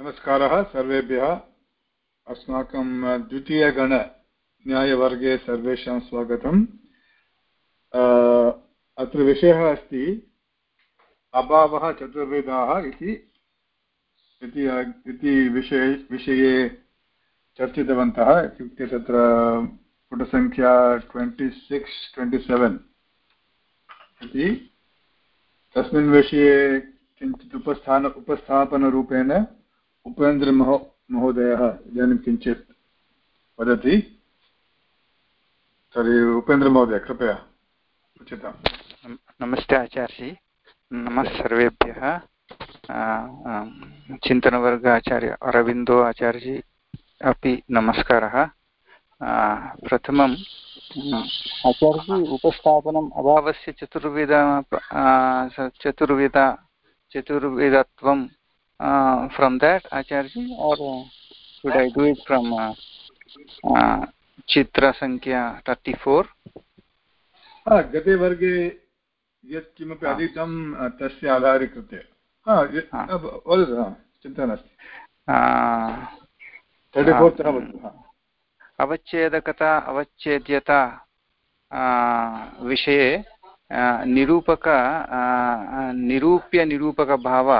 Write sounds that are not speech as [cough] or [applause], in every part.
नमस्कारः, सर्वेभ्यः। अस्माकं द्वितीयगणन्यायवर्गे सर्वेषां स्वागतम्। अत्र विषयः अस्ति, अभावः चतुर्विधाः इति। इति विषये विषये चर्चितवन्तः, इत्युक्ते तत्र पुटसङ्ख्या ट्वेण्टि सिक्स् ट्वेण्टि सेवेन् इति। तस्मिन् विषये किञ्चित् उपस्थान, उपस्थापनरूपेण उपेन्द्रमहो महोदयः इदानीं किञ्चित् वदति। तर्हि उपेन्द्रमहोदय कृपया उच्यताम्। नमस्ते आचार्यजी। नमः सर्वेभ्यः। चिन्तनवर्ग आचार्य अरविन्दो आचार्यजी अपि नमस्कारः। प्रथमं आचार्यजी उपस्थापनम् अभावस्य चतुर्विध चतुर्विध चतुर्विधत्वं uh, from that acharya or uh, should i do it from uh, uh, चित्र सङ्ख्या तर्टि फोर् गते वर्गे यत् किमपि अधीतं तस्य आधारीकृत्य वदतु चिन्ता नास्ति अवच्छेदकता अवच्छेद्यता विषये निरूपक निरूप्य निरूपकभाव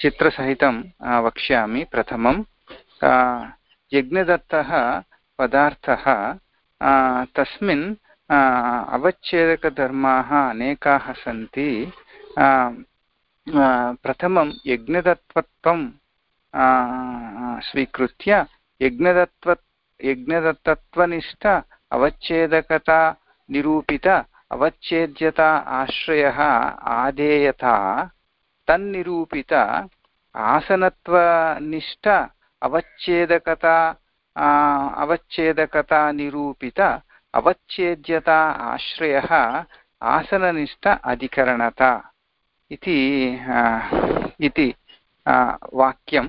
चित्रसहितं वक्ष्यामि प्रथमं. यज्ञदत्तः पदार्थः तस्मिन् अवच्छेदकधर्माः अनेकाः सन्ति. प्रथमं यज्ञदत्तत्वं स्वीकृत्य यज्ञदत्त्व, यज्ञदत्तत्वनिष्ठ अवच्छेदकता निरूपित अवच्छेद्यता आश्रयः आधेयता तन्निरूपित आसनत्वनिष्ठ अवच्छेदकता अवच्छेदकता निरूपित अवच्छेद्यता आश्रयः आसननिष्ठ अधिकरणता इति इति वाक्यं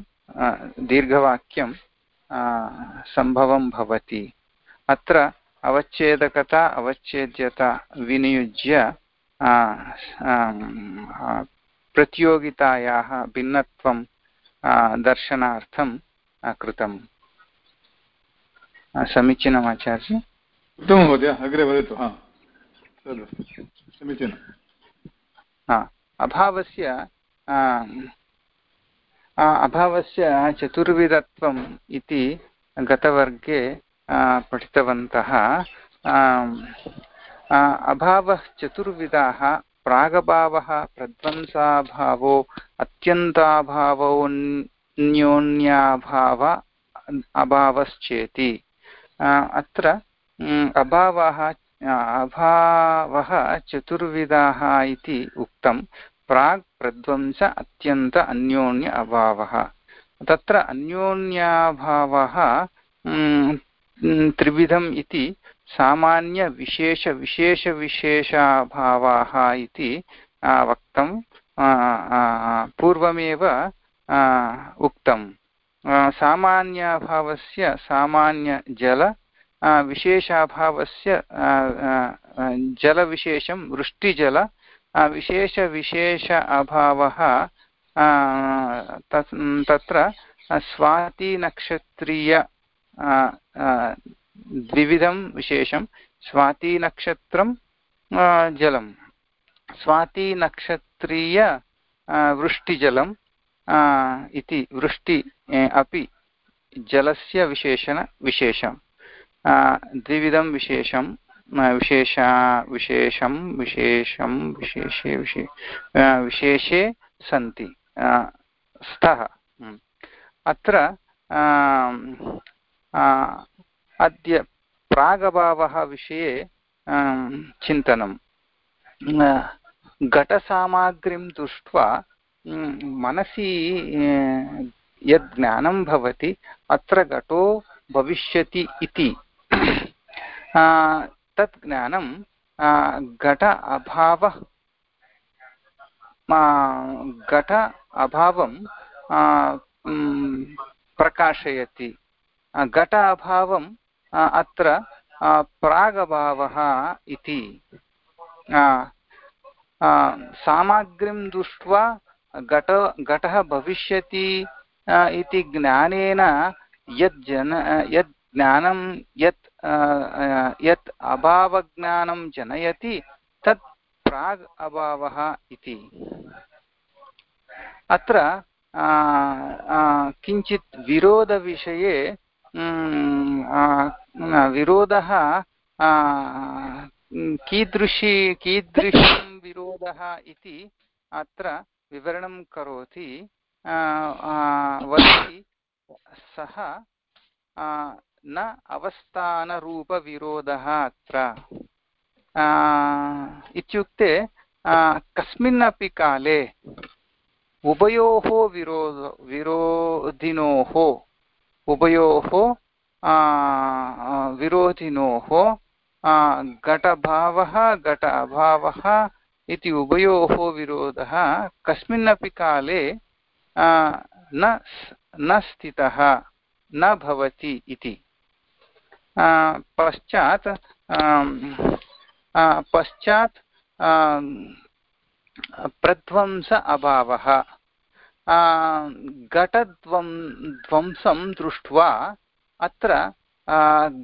दीर्घवाक्यं सम्भवं भवति। अत्र अवच्छेदकता, अवच्छेद्यता विनियुज्य प्रतियोगितायाः भिन्नत्वं दर्शनार्थं कृतम्। समीचीनम् आचार्य? उत्तमं महोदय अग्रे वदतु हा। अभावस्य अभावस्य चतुर्विधत्वम् इति गतवर्गे पठितवन्तः। अभावः चतुर्विधाः प्रागभावः, प्रध्वंसाभावो अत्यन्ताभावोऽन्योन्याभाव अभावश्चेति। अत्र अभावः अभावः चतुर्विधाः इति उक्तं। प्राक् प्रध्वंस, अत्यन्त, अन्योन्य, अभावः। तत्र अन्योन्याभावः त्रिविधम् इति सामान्यविशेषविशेषविशेषाभावाः इति वक्तं पूर्वमेव उक्तं सामान्याभावस्य सामान्यजल विशेषाभावस्य जलविशेषं वृष्टिजल विशेषविशेष अभावः तत्र स्वातिनक्षत्रीय द्विविधं विशेषं स्वातिनक्षत्रं जलं। स्वातिनक्षत्रीय वृष्टिजलम् इति वृष्टि अपि जलस्य विशेषण विशेषं। द्विविधं विशेषं विशेषा, विशेषं विशेषं, विशेषे, विशे विशेषे सन्ति स्तः। अत्र अद्य प्रागभावः विषये चिन्तनं घटसामाग्रीं दृष्ट्वा मनसि यद् ज्ञानं भवति, अत्र घटो भविष्यति इति। तत् ज्ञानं घट अभावः घट अभावं प्रकाशयति। घट अभावं अत्र प्रागभावः इति। सामग्रीं दृष्ट्वा घट घटः भविष्यति इति ज्ञानेन यत् जन यत् ज्ञानं, यत् यत् अभावज्ञानं जनयति, तत् प्राग् अभावः इति। अत्र किञ्चित् विरोधविषये विरोधः कीदृशी, कीदृशं विरोधः इति अत्र विवरणं करोति। वदति, सः न अवस्थानरूपविरोधः अत्र। इत्युक्ते कस्मिन्नपि काले उभयोः विरोध, विरोधिनोः उभयोः विरोधिनोः घटभावः घट अभावः इति उभयोः विरोधः कस्मिन्नपि काले न न स्थितः, न भवति इति। पश्चात् पश्चात् प्रध्वंस अभावः। घटध्वं, ध्वंसं दृष्ट्वा अत्र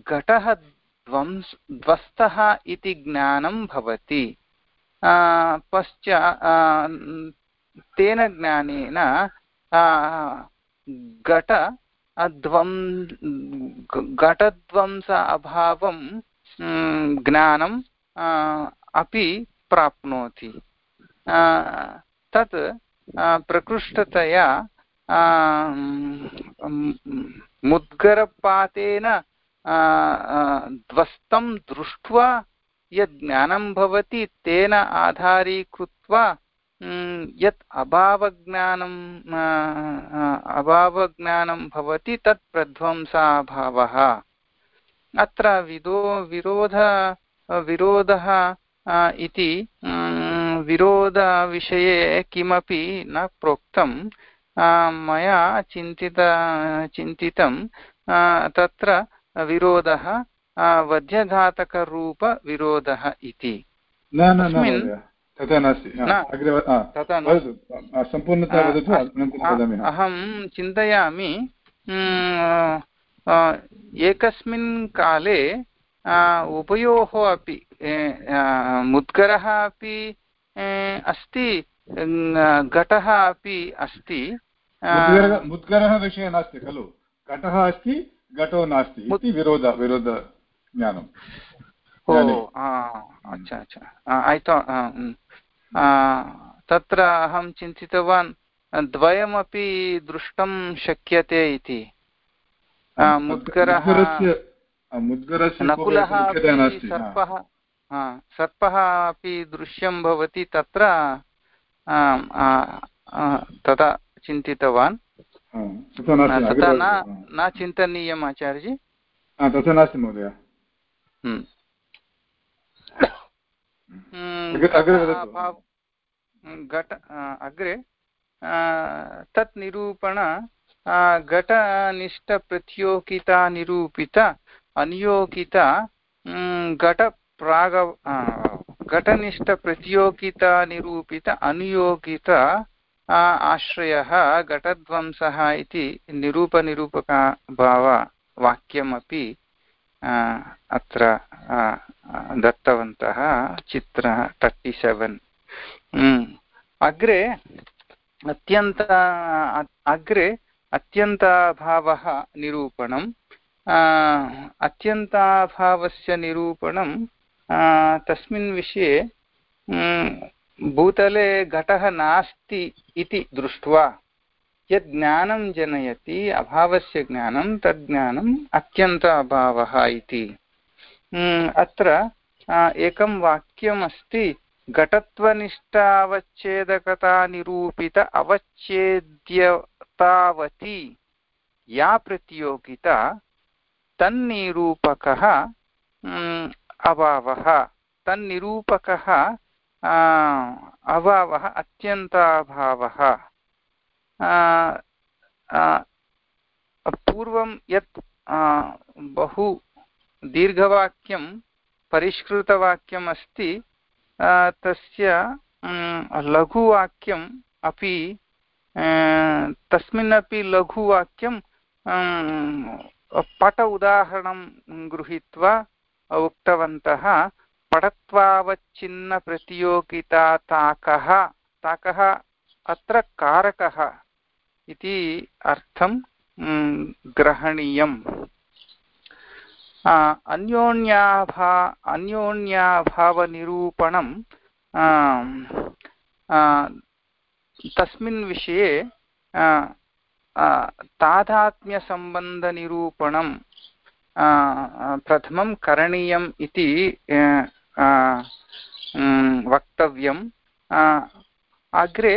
घटः ध्वंस्, ध्वस्तः इति ज्ञानं भवति। पश्चा तेन ज्ञानेन घट ध्वं घटध्वंस अभावं ज्ञानं अपि प्राप्नोति। तत् प्रकृष्टतया मुद्गरपातेन ध्वस्तं दृष्ट्वा यद् ज्ञानं भवति, तेन आधारीकृत्वा यत् अभावज्ञानम् अभावज्ञानं भवति, तत् प्रध्वंसाभावः। अत्र विदो, विरोध, विरोधः इति विरोधविषये किमपि न प्रोक्तं मया चिन्तित चिन्तितं तत्र विरोधः वध्यघातकरूपविरोधः इति। अहं चिन्तयामि एकस्मिन् काले उभयोः अपि मुद्गरः अपि अस्ति घटः अपि अस्ति। मुद्गरः विषये नास्ति खलु। घटः अस्ति घटो नास्ति इति विरोध विरोधज्ञानम् ओ अच्छा अच्छा। ऐ तत्र अहं चिन्तितवान् द्वयमपि द्रष्टुं शक्यते इति। मुद्गरः नकुलः सर्पः सर्पः अपि दृश्यं भवति तत्र तथा चिन्तितवान्। तथा न न चिन्तनीयम् आचार्यजी। तथा नास्ति महोदय। हम्म। घट अग्रे तत् निरूपण घटनिष्ठप्रतियोगिता निरूपित अनियोगिता घटप्राग घटनिष्ठप्रतियोगितानिरूपित अनुयोगित आश्रयः घटध्वंसः इति निरूपनिरूपकभाववाक्यमपि अत्र दत्तवन्तः चित्र तर्टि सेवेन्. अग्रे अत्यन्त, अग्रे अत्यन्ताभावः निरूपणम् अत्यन्ताभावस्य निरूपणं तस्मिन् विषये भूतले घटः नास्ति इति दृष्ट्वा यत् ज्ञानं जनयति, अभावस्य ज्ञानं, तद् ज्ञानम् अत्यन्त अभावः इति। अत्र एकं वाक्यमस्ति, घटत्वनिष्ठावच्छेदकतानिरूपित अवच्छेद्यतावती, या प्रतियोगिता, तन्निरूपकः अभावः, तन्निरूपकः अभावः अत्यन्ताभावः। पूर्वं यत् बहु दीर्घवाक्यं परिष्कृतवाक्यम् अस्ति तस्य लघुवाक्यम् अपि तस्मिन्नपि लघुवाक्यं पट उदाहरणं गृहीत्वा उक्तवन्तः पटत्वावच्छिन्नप्रतियोगिता ताकः ताकः अत्र कारकः इति अर्थं ग्रहणीयम्। अन्योन्याभा अन्योन्याभावनिरूपणं तस्मिन् विषये तादात्म्यसम्बन्धनिरूपणं प्रथमं करणीयम् इति वक्तव्यम्। अग्रे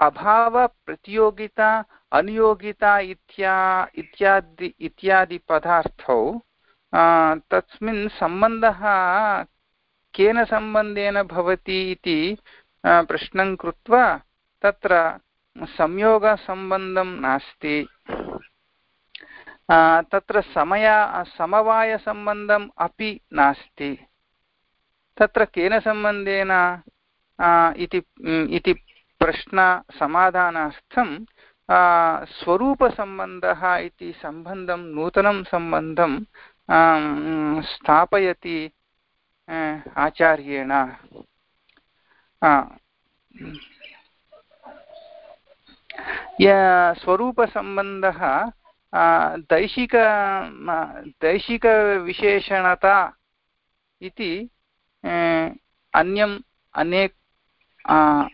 अभावप्रतियोगिता अनियोगिता इत्या, इत्यादि इत्यादि पदार्थौ तस्मिन् सम्बन्धः केन सम्बन्धेन भवति इति प्रश्नं कृत्वा तत्र संयोगसम्बन्धं नास्ति। तत्र समय, समवायसम्बन्धम् अपि नास्ति। तत्र केन सम्बन्धेन? इति प्रश्नसमाधानार्थं स्वरूपसम्बन्धः इति सम्बन्धं, नूतनं सम्बन्धं स्थापयति आचार्येण। स्वरूपसम्बन्धः दैशिक दैशिकविशेषणता इति अन्यम्, अनेक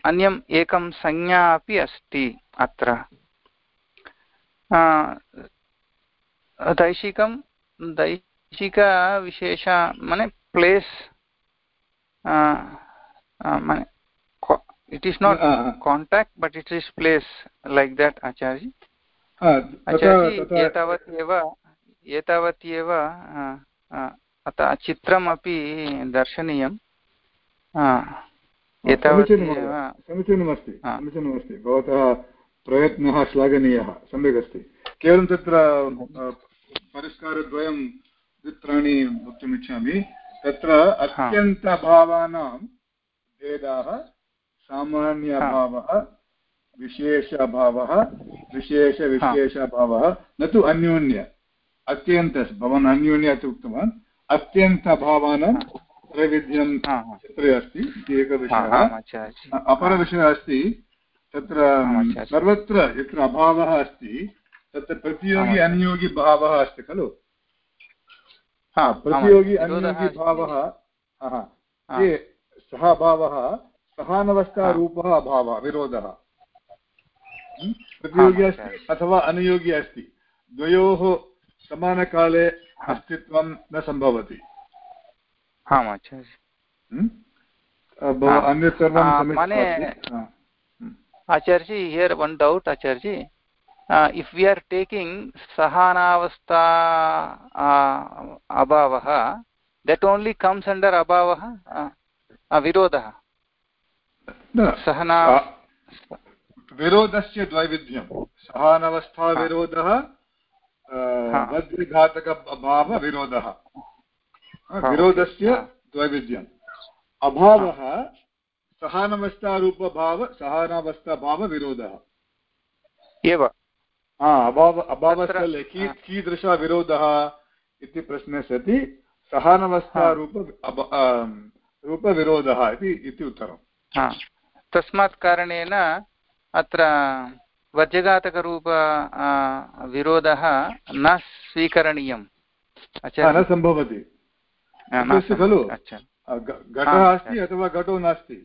अन्यम् एकं संज्ञा अपि अस्ति अत्र। दैशिकं, दैशिकविशेष, मने प्लेस् मने it is not uh, contact but it is place like that acharya acharya एतावत् एव एतावत् एव अतः चित्रमपि दर्शनीयं. समीचीनमस्ति समीचीनमस्ति भवतः प्रयत्नः श्लाघनीयः सम्यक् अस्ति. केवलं तत्र परिष्कारद्वयं चित्राणि वक्तुमिच्छामि तत्र अत्यन्तभावानां भेदाः सामान्य अभावः विशेष अभावः विशेषविशेष अभावः न तु अन्योन्य अत्यन्त भवान् अन्योन्य इति उक्तवान् अत्यन्तभावानां त्रैविध्यं चित्रे अस्ति इति एकः विषयः अपरविषयः अस्ति तत्र सर्वत्र यत्र अभावः अस्ति तत्र प्रतियोगी अनियोगी भावः अस्ति खलु? प्रतियोगी अनियोगी भावः सः भावः सहानवस्थारूपः अभावः विरोधः। हम्म? प्रतियोगी अस्ति अथवा अनुयोगी अस्ति? द्वयोः समानकाले अस्तित्वं न सम्भवति। हम्म? हाँ। हम्म। Acharyaji here one doubt Acharyaji. If we are taking सहानावस्था अभावः देट् ओन्ली कम्स् अण्डर् अभावः विरोधः? सहना विरोधस्य द्वैविध्यं। सहानवस्थाविरोधः वज्रघातक अभावविरोधः विरोधस्य द्वैविध्यम्। अभावः सहानवस्थारूपभाव सहानावस्थाभावविरोधः एव। अभाव अभावस्थले की कीदृशः विरोधः इति प्रश्ने सति सहानवस्थारूप रूपविरोधः इति उत्तरम्। तस्मात् कारणेन अत्र वज्रघातकरूप विरोधः न स्वीकरणीयं न सम्भवति। खलु? घटः अस्ति अथवा घटो नास्ति?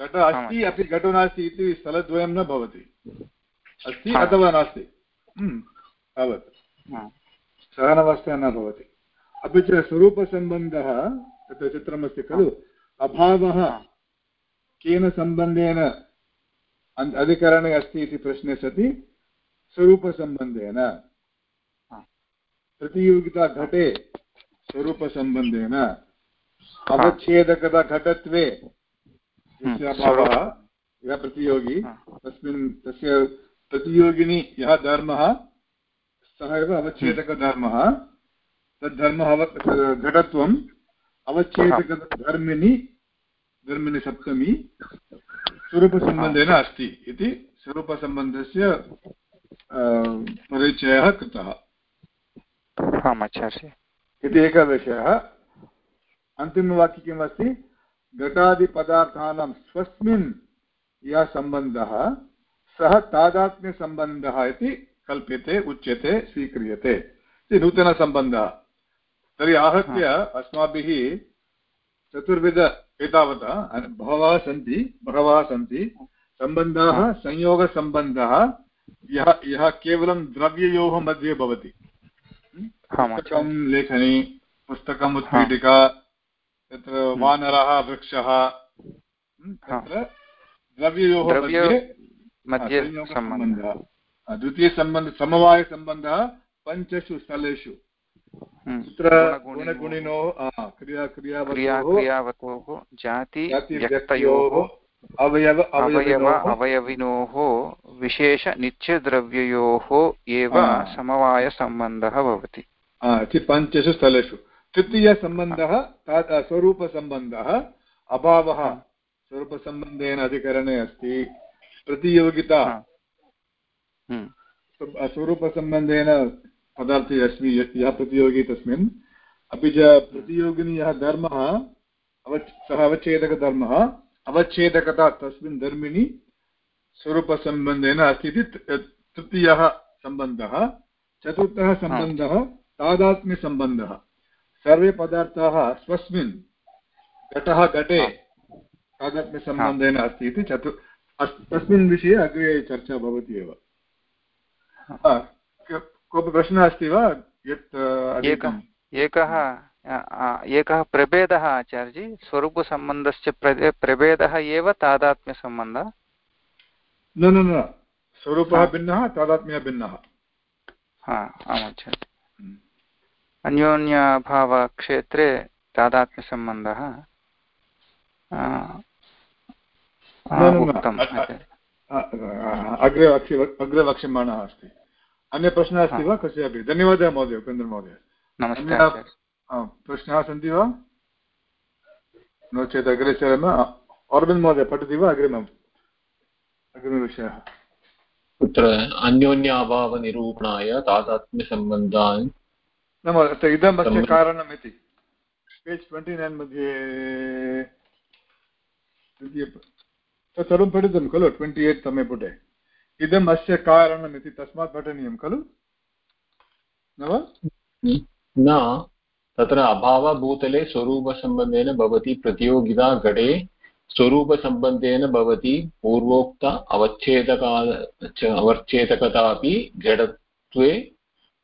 घटः अस्ति अपि घटो नास्ति इति स्थलद्वयं न भवति। अस्ति अथवा नास्ति? हम्म, तावत्। सहनवस्था न भवति। अपि च स्वरूपसम्बन्धः तत्र चित्रमस्ति खलु? अभावः केन सम्बन्धेन अधिकरणे अस्ति इति प्रश्ने सति स्वरूपसम्बन्धेन। प्रतियोगिता घटे स्वरूपसम्बन्धेन। अवच्छेदकता घटत्वे यस्य अभावः यः प्रतियोगी तस्मिन् तस्य प्रतियोगिनि यः धर्मः सः एव अवच्छेदकधर्मः। तद्धर्मः घटत्वम् अवच्छेदकधर्मिणि धर्मिणि सप्तमी स्वरूपसम्बन्धेन अस्ति इति स्वरूपसम्बन्धस्य परिचयः कृतः। इति एकः विषयः। अन्तिमवाक्ये किम् अस्ति? घटादिपदार्थानां स्वस्मिन् यः सम्बन्धः सः तादात्म्यसम्बन्धः इति कल्प्यते उच्यते स्वीक्रियते। इति नूतनसम्बन्धः। तर्हि आहत्य अस्माभिः चतुर्विध एतावता बहवः सन्ति बहवः सन्ति। सम्बन्धाः संयोगसम्बन्धः यः यः केवलं द्रव्ययोः मध्ये भवति। पुस्तकं लेखनी पुस्तकम् उत्पीठिका तत्र वानरः वृक्षः तत्र द्रव्ययोः मध्ये द्वितीयसम्बन्ध समवायसम्बन्धः पञ्चसु स्थलेषु। क्रियावतोः जाति व्यक्तयोः अवयव अवयव अवयविनोः विशेषनित्यद्रव्ययोः एव समवायसम्बन्धः भवति इति पञ्चसु स्थलेषु तृतीयसम्बन्धः स्वरूपसम्बन्धः अभावः स्वरूपसम्बन्धेन अधिकरणे अस्ति प्रतियोगिता स्वरूपसम्बन्धेन पदार्थे अस्मि यः प्रतियोगी तस्मिन्। अपि च प्रतियोगिनी यः धर्मः अवच् सः अवच्छेदकधर्मः अवच्छेदकता तस्मिन् धर्मिणि स्वरूपसम्बन्धेन अस्ति इति तृतीयः सम्बन्धः। चतुर्थः सम्बन्धः तादात्म्यसम्बन्धः। सर्वे पदार्थाः स्वस्मिन् घटः घटे तादात्म्यसम्बन्धेन अस्ति इति चतु तस्मिन् विषये अग्रे चर्चा भवति एव। कोऽपि प्रश्नः अस्ति वा? यत् एकः एकः एकः प्रभेदः आचार्यजी स्वरूपसम्बन्धस्य प्रभेदः एव तादात्म्यसम्बन्धः? न न न स्वरूपः भिन्नः तादात्म्यः भिन्नः। हा आम् आचार्य। हम्म। अन्योन्यभावक्षेत्रे तादात्म्यसम्बन्धः? अग्रे अग्रे वक्ष्यमाणः अस्ति। अन्यप्रश्नः अस्ति वा? कस्यापि? धन्यवादः महोदय उपेन्द्रमहोदय प्रश्नाः सन्ति वा? नो चेत् अग्रे चरामः अरविन्द् महोदय पठति वा? अग्रिमम्। अग्रिमविषयः। तत्र अन्योन्य अभावनिरूपणाय तादात्म्यसम्बन्धान् नाम इदम् अस्य कारणम् इति पेज् ट्वेण्टि नैन् मध्ये तत् सर्वं पठितं खलु ट्वेण्टि एय्ट् तमे पुटे। इदम् अस्य कारणम् इति तस्मात् पठनीयं खलु? न वा? न तत्र अभावभूतले स्वरूपसम्बन्धेन भवति प्रतियोगिता घटे स्वरूपसम्बन्धेन भवति पूर्वोक्त अवच्छेदकाल अवच्छेदकता अपि घटत्वे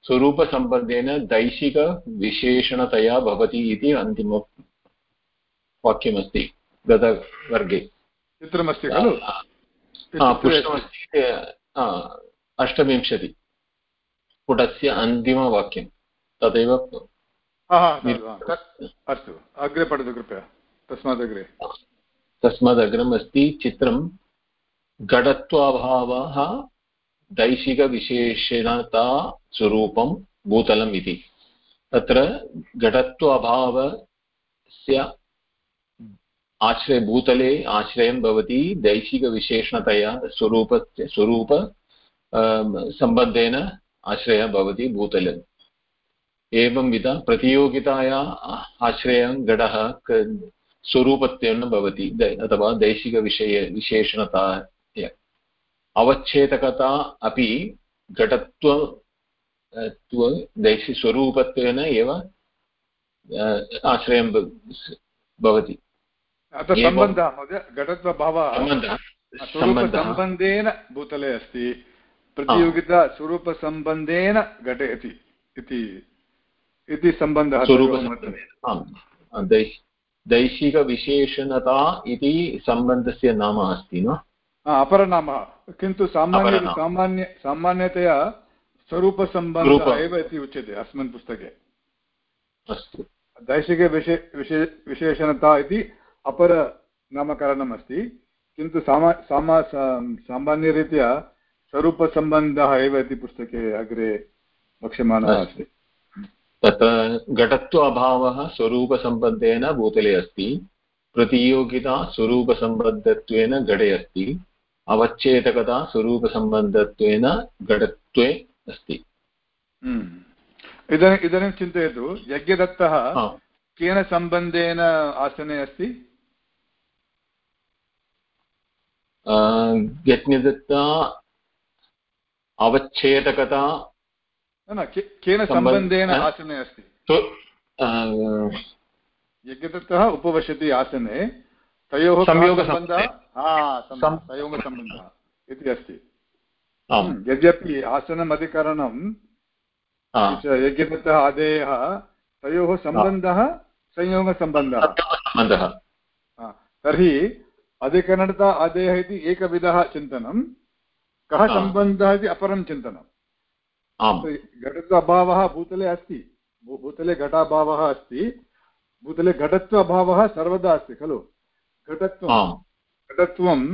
स्वरूपसम्बन्धेन दैशिकविशेषणतया भवति इति अन्तिमवाक्यमस्ति गतवर्गे। चित्रमस्ति खलु? पृष्ठमस्ति अष्टविंशति। पुटस्य अन्तिमवाक्यं। तदेव अस्तु अग्रे पठतु कृपया। तस्मात् अग्रे। तस्मादग्रम् अस्ति चित्रं घटत्वाभावः दैशिकविशेषणता स्वरूपं भूतलम् इति। तत्र घटत्वाभावस्य आश्रय भूतले आश्रयं भवति दैशिकविशेषणतया स्वरूपस्य स्वरूप सम्बन्धेन आश्रयः भवति भूतले एवंविध प्रतियोगिताया आश्रयं घटः स्वरूपत्वेन भवति अथवा दैशिकविषये विशेषणता अवच्छेदकता अपि घटत्व दैशिस्वरूपत्वेन एव आश्रयं भवति अत्र सम्बन्धः महोदय घटत्वभावः। स्वरूपसम्बन्धेन भूतले अस्ति प्रतियोगिता स्वरूपसम्बन्धेन घटयति इति इति सम्बन्धः दैशिकविशेषणता इति सम्बन्धस्य नाम अस्ति न? अपरनाम। किन्तु सामान्य सामान्य सामान्यतया स्वरूपसम्बन्धः एव इति उच्यते अस्मिन् पुस्तके। अस्तु। दैशिकविशे विशे विशेषणता इति अपरनामकरणम् अस्ति किन्तु सामा सामा सामान्यरीत्या स्वरूपसम्बन्धः एव इति पुस्तके अग्रे वक्ष्यमाणः अस्ति तत्र घटत्व अभावः स्वरूपसम्बन्धेन भूतले अस्ति प्रतियोगिता स्वरूपसम्बद्धत्वेन घटे अस्ति अवच्छेदकता स्वरूपसम्बन्धत्वेन घटत्वे अस्ति हम्म। इदानीम् इदानीं चिन्तयतु यज्ञदत्तः केन सम्बन्धेन आसने अस्ति यज्ञदत्ता अवच्छेदकता न केन सम्बन्धेन आसने अस्ति? यज्ञदत्तः उपविशति आसने तयोः सम्बन्धः संयोगसम्बन्धः इति अस्ति। हम्म, यद्यपि आसनम् अधिकरणं यज्ञदत्तः आदेयः तयोः सम्बन्धः संयोगसम्बन्धः। तर्हि अधिकरणता आदेयः इति एकविधः चिन्तनं कः सम्बन्धः इति अपरं चिन्तनं घटत्व अभावः भूतले अस्ति। भूतले घटाभावः अस्ति। भूतले घटत्व अभावः सर्वदा अस्ति खलु? घटत्वं। घटत्वं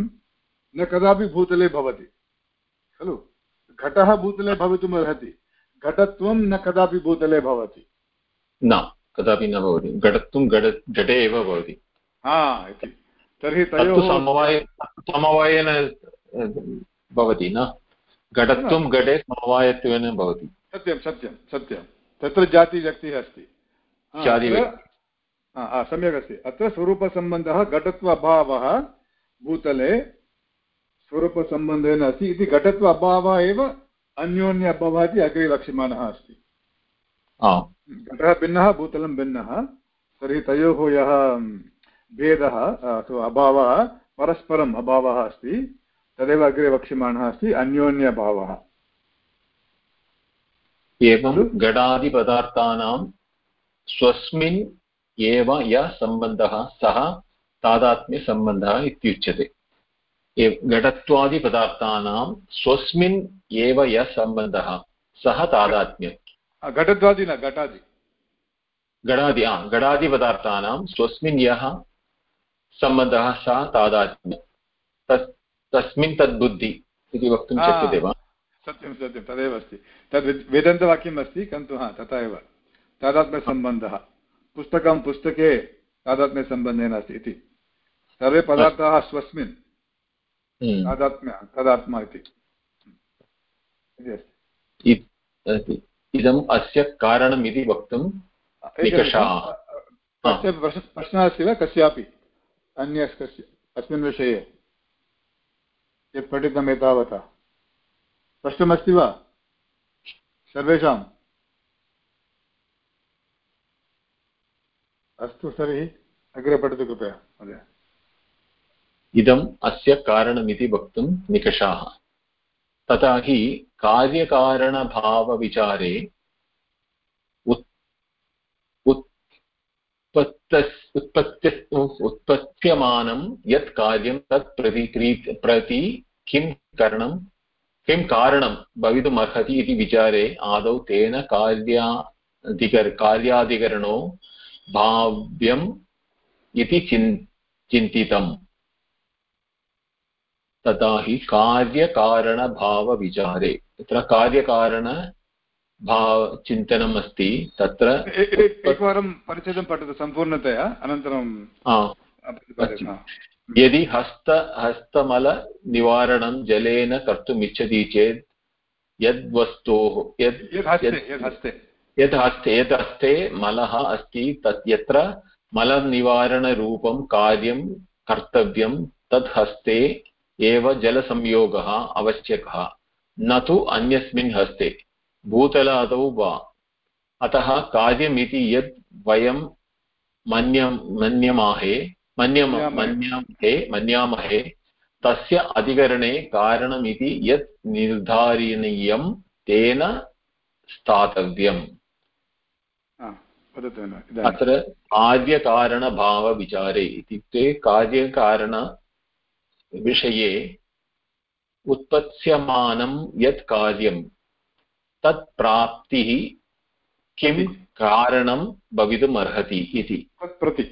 न कदापि भूतले भवति खलु? घटः भूतले भवितुम् अर्हति घटत्वं न कदापि भूतले भवति। न कदापि न भवति। घटत्वं घट घटे एव भवति। हा इति। तर्हि तयोः समवाय समवायेन भवति न? घटत्वं घटे समवायत्वेन भवति। सत्यं सत्यं सत्यं। तत्र जातिव्यक्तिः अस्ति। सम्यक् अस्ति। अत्र स्वरूपसम्बन्धः घटत्व अभावः भूतले स्वरूपसम्बन्धेन अस्ति इति घटत्व अभावः एव अन्योन्य अभावः इति अग्रे लक्ष्यमाणः अस्ति घटः भिन्नः भूतलं भिन्नः। तर्हि तयोः यः भेदः अथवा अभावः परस्परम् अभावः अस्ति तदेव अग्रे वक्ष्यमाणः अस्ति अन्योन्यभावः। एवं घटादिपदार्थानां स्वस्मिन् एव यः सम्बन्धः सः तादात्म्यसम्बन्धः इत्युच्यते। घटत्वादिपदार्थानां स्वस्मिन् एव यः सम्बन्धः सः तादात्म्यं। घटत्वादि न घटादि। घटादि हा घटादिपदार्थानां स्वस्मिन् यः सम्बन्धः सः तादात्म्यं। तस् तस्मिन् तद्बुद्धि इति वक्तुं शक्यते वा? सत्यं सत्यं तदेव अस्ति। तद् वेदान्तवाक्यम् अस्ति किन्तु हा तथा एव। तादात्म्यसम्बन्धः। पुस्तकं पुस्तके तादात्म्यसम्बन्धेन अस्ति इति। सर्वे पदार्थाः स्वस्मिन्। हम्म। तादात्म्य तदात्मा इति। इदम् अस्य कारणम् इति वक्तुं प्रश्नः अस्ति वा? कस्यापि? अन्य कस्य अस्मिन् विषये। यत् पठितम् एतावता स्पष्टमस्ति वा? सर्वेषाम्? अस्तु, तर्हि अग्रे पठतु कृपया, महोदय। इदम् अस्य कारणमिति वक्तुं निकषाः। तथा हि कार्यकारणभावविचारे उत्पत्स्यमानं यत् कार्यं तत् प्रति किं करणं, किं कारणं भवितुमर्हति इति विचारे आदौ तेन कार्याधिकर कार्याधिकरणो भाव्यम् इति चिन् चिन्तितम्। तथा हि कार्यकारणभावविचारे। तत्र कार्यकारण भाव चिन्तनम् अस्ति तत्र एकवारं परिचयं पठतु सम्पूर्णतया अनन्तरं यदि हस्त हस्तमलनिवारणं जलेन कर्तुम् इच्छति चेत् यद्वस्तोः यद् यद् हस्ते यद् हस्ते। मलः अस्ति तत् यत्र मलनिवारणरूपं कार्यं कर्तव्यं तत् हस्ते एव जलसंयोगः आवश्यकः। न तु अन्यस्मिन् हस्ते। भूतलादौ वा अतः कार्यमिति यद् वयं मन्यं मन्यमाहे मन्यम मन्यामहे। मन्यामहे तस्य अधिकरणे कारणमिति यत् निर्धारणीयं तेन स्थातव्यम्। अत्र कार्यकारणभावविचारे इत्युक्ते कार्यकारणविषये उत्पत्स्यमानं यत् कार्यं तत् प्राप्तिः किं कारणं भवितुम् अर्हति इति। तत्प्रति।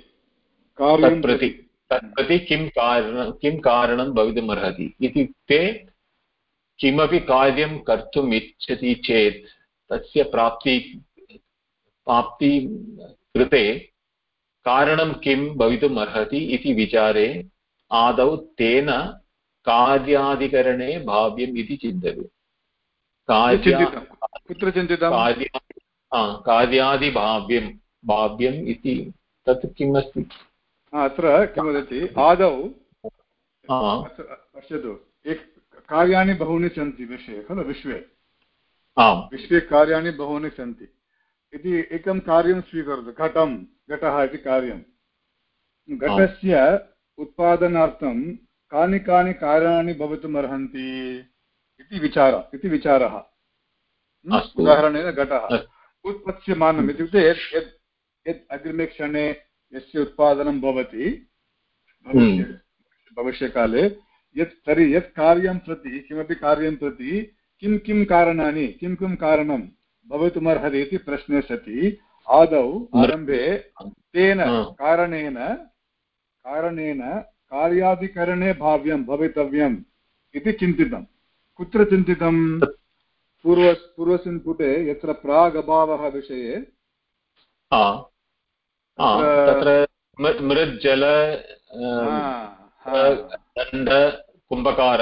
तत्प्रति। तत्प्रति किं कारणं किं कारणं भवितुम् अर्हति इत्युक्ते किमपि कार्यं कर्तुम् इच्छति चेत् तस्य प्राप्ति प्राप्ति कृते कारणं किं भवितुम् अर्हति इति विचारे आदौ तेन कार्याधिकरणे भाव्यम् इति चिन्तयतु। कुत्र चिन्तितं कार्यादिभाव्यं भाव्यम् इति तत् किम् अस्ति अत्र किं वदति? आदौ पश्यतु। कार्याणि बहूनि सन्ति विषये खलु? विश्वे। आम् विश्वे कार्याणि बहूनि सन्ति। इति एकं कार्यं स्वीकरोतु। घटं घटः इति कार्यं। घटस्य उत्पादनार्थं कानि कानि कार्याणि भवितुम् अर्हन्ति इति विचार इति विचारः। उदाहरणेन घटः। उत्पत्स्यमानम् इत्युक्ते यत् यत् अग्रिमे क्षणे यस्य उत्पादनं भवति भविष्यकाले यत् तर्हि यत् कार्यं प्रति किमपि कार्यं प्रति किं किं कारणानि किं किं कारणं भवितुमर्हति इति प्रश्ने सति। आदौ आरम्भे तेन कारणेन कारणेन कार्यादिकरणे भाव्यं भवितव्यम् इति चिन्तितं। कुत्र चिन्तितं? पूर्व पूर्वस्मिन् पुटे यत्र प्रागभावः विषये तत्र मृज्जल दण्ड कुम्भकार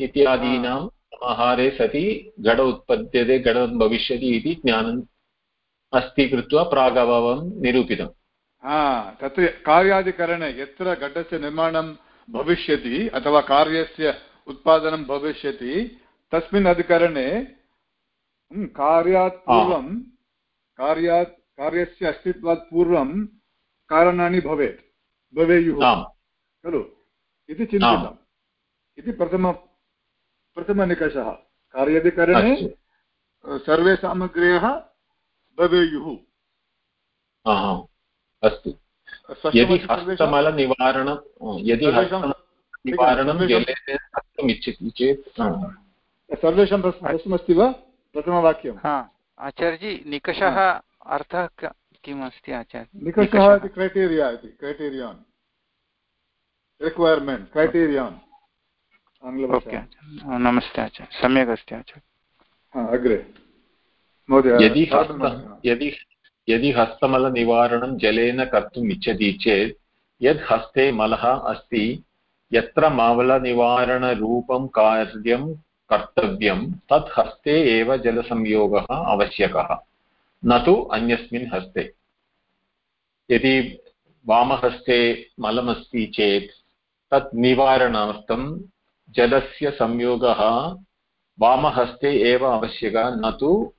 इत्यादीनां समाहारे सति घट उत्पद्यते घटं भविष्यति इति ज्ञानम् अस्ति कृत्वा प्रागभावं निरूपितम्। तत्र कार्यादिकरणे यत्र घटस्य निर्माणं भविष्यति अथवा कार्यस्य उत्पादनं भविष्यति तस्मिन् अधिकरणे कार्यात् पूर्वं कार्यात् कार्यस्य अस्तित्वात् पूर्वं कारणानि भवेत् भवेयुः खलु इति चिन्तितम् इति प्रथम प्रथमनिकषः कार्यादिकरणे सर्वे सामग्र्यः भवेयुः अस्तु यदि हस्तमलनिवारणं यदि निवारणं जलेन कर्तुम् इच्छति चेत् सर्वेषां प्रश्नमस्ति वा? प्रथमवाक्यं आचार्यजी निकषः अर्थः किम् अस्ति आचार्य? निकषः इति क्रैटेरिया इति क्रैटेरियान् रिक्वैर्मेण्ट् क्रैटेरियान् नमस्ते आचार्य सम्यक् अस्ति आचार्य अग्रे। यदि यदि यदि हस्तमलनिवारणं जलेन कर्तुम् इच्छति चेत् यद् हस्ते मलः अस्ति यत्र मलनिवारणरूपं कार्यं कर्तव्यं तत् हस्ते एव जलसंयोगः आवश्यकः। न तु अन्यस्मिन् हस्ते। यदि वामहस्ते मलमस्ति चेत् तत् निवारणार्थं जलस्य संयोगः वामहस्ते एव आवश्यकः न तु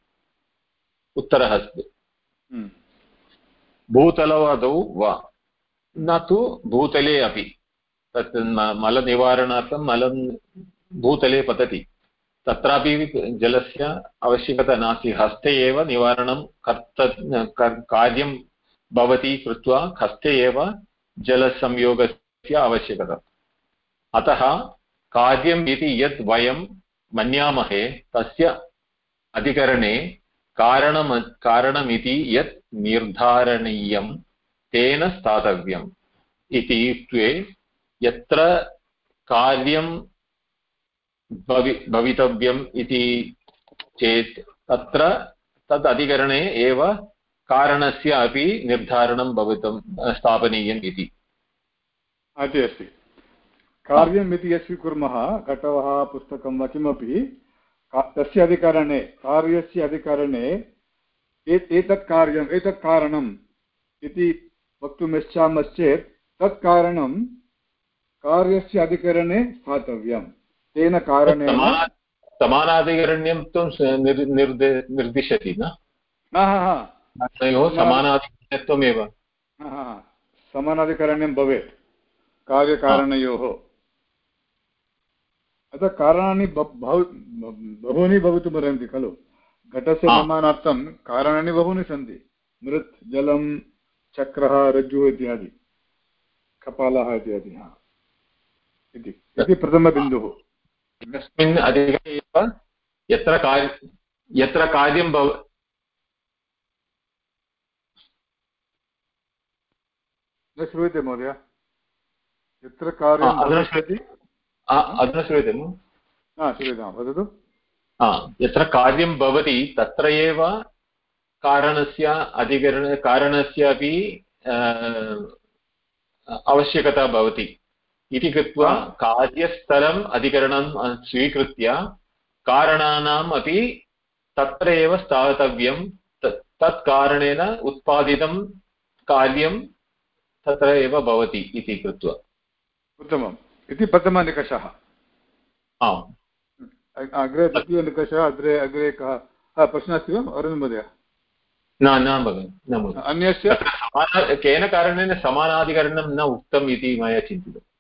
उत्तरहस्ते। हम्म। भूतलवदौ वा? न तु भूतले अपि। तत् मलनिवारणार्थं मलं भूतले पतति। तत्रापि जलस्य आवश्यकता नास्ति। हस्ते एव निवारणं कर्त कार्यं भवति कृत्वा हस्ते एव जलसंयोगस्य आवश्यकता। अतः कार्यम् इति यत् वयं मन्यामहे, तस्य अधिकरणे कारणम्, कारणमिति यत् निर्धारणीयं, तेन स्थातव्यम्। इति युक्ते यत्र कार्यं भवि, भवितव्यम् इति चेत् तत्र तद् अधिकरणे एव कारणस्य अपि निर्धारणं भवितुं स्थापनीयम् इति। अस्ति अस्ति। कार्यम् इति यत् स्वीकुर्मः, घटवः, पुस्तकं वा किमपि तस्य अधिकरणे, कार्यस्य अधिकरणे एतत् कार्यम्, एतत् कारणम् इति वक्तुम् इच्छामश्चेत् तत् कारणं कार्यस्य अधिकरणे स्थातव्यं तेन कारणेन समानाधिकरण्यं तु निर्दिशति न? समानाधिकरण्यत्वमेव। समानाधिकरण्यं भवेत् कार्यकारणयोः अतः कारणानि बहूनि भवितुमर्हन्ति खलु? घटस्य निर्माणार्थं कारणानि बहूनि सन्ति। मृत् जलं चक्रः रज्जुः इत्यादि। कपालः इत्यादि इति प्रथमबिन्दुः। तस्मिन् अधिकरे एव यत्र कार्य यत्र कार्यं भव न श्रूयते महोदय। यत्र कार्यं भविष्यति अधुना श्रूयते? श्रूयतां वदतु। यत्र कार्यं भवति तत्र एव कारणस्य अधिकरण कारणस्य अपि आवश्यकता भवति। इति कृत्वा कार्यस्थलम् अधिकरणं स्वीकृत्य कारणानाम् अपि तत्र एव स्थातव्यं तत् कारणेन उत्पादितं कार्यं तत्र एव भवति इति कृत्वा। उत्तमम्। इति प्रथमनिकषः। आम्। अग्रे द्वितीयनिकषः अग्रे अग्रे कः? प्रश्नः अस्ति वा अरुण महोदय? न न भगिनि अन्यस्य? केन कारणेन समानाधिकरणं न उक्तम् इति मया चिन्तितम्।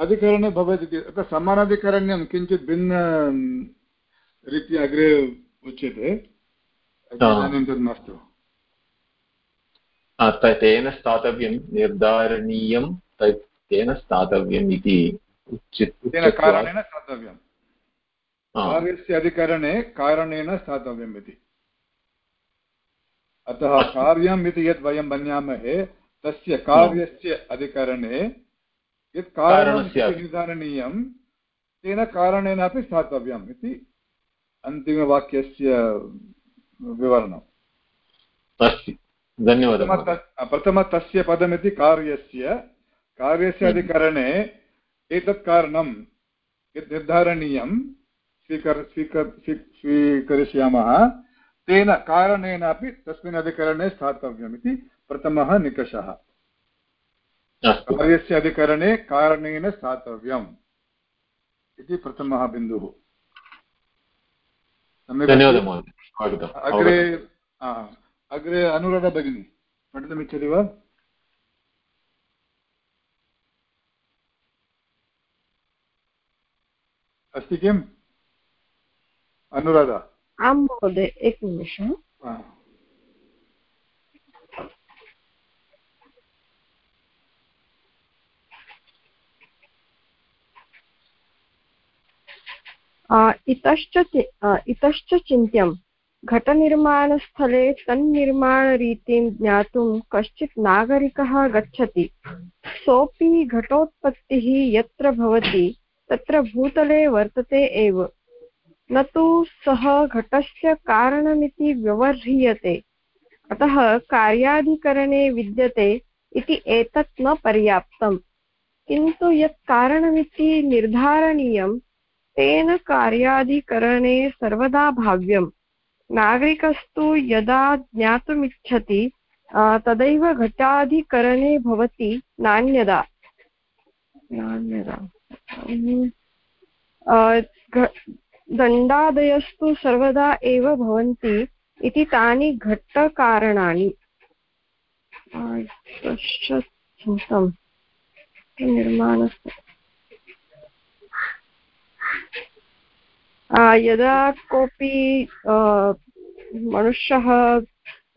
अधिकरणे भवति इति अतः समानाधिकरण्यं किञ्चित् भिन्न रीत्या अग्रे उच्यते। इदानीं तद् मास्तु तेन स्थातव्यं निर्धारणीयं तेन स्थातव्यम् इति तेन कारणेन स्थातव्यं कार्यस्य अधिकरणे कारणेन स्थातव्यम् इति। अतः कार्यम् इति यद् वयं मन्यामहे तस्य कार्यस्य अधिकरणे यत् कारणस्य निर्धारणीयं तेन कारणेन अपि स्थातव्यम् इति अन्तिमवाक्यस्य विवरणम्। अस्ति धन्यवादः प्रथम तस्य पदमिति कार्यस्य। कार्यस्य हम्म। अधिकरणे एतत् कारणं यत् निर्धारणीयं स्वीकर स्वीकर स्वीकरिष्यामः तेन कारणेन अपि तस्मिन् अधिकरणे स्थातव्यम् इति प्रथमः निकषः। कार्यस्य अधिकरणे कारणेन स्थातव्यम् इति प्रथमः बिन्दुः। अग्रे अग्रे अनुराधा भगिनी पठितुमिच्छति वा? अस्ति किम्? अनुराधा। आं महोदय एकनिमिषम् इतश्च इतश्च चिन्त्यं। घटनिर्माणस्थले तन्निर्माणरीतिं ज्ञातुं कश्चित् नागरिकः गच्छति। सोऽपि घटोत्पत्तिः यत्र भवति, तत्र भूतले वर्तते एव। न तु सः घटस्य कारणमिति व्यवह्रियते अतः कार्याधिकरणे विद्यते इति एतत् न पर्याप्तम्। किन्तु यत् कारणमिति निर्धारणीयं तेन कार्याधिकरणे सर्वदा भाव्यम्। नागरिकस्तु यदा ज्ञातुमिच्छति तदैव घटाधिकरणे भवति नान्यदा। नान्यदा। दण्डादयस्तु सर्वदा एव भवन्ति इति तानि घट्टकारणानि। निर्माणस्य यदा कोऽपि मनुष्यः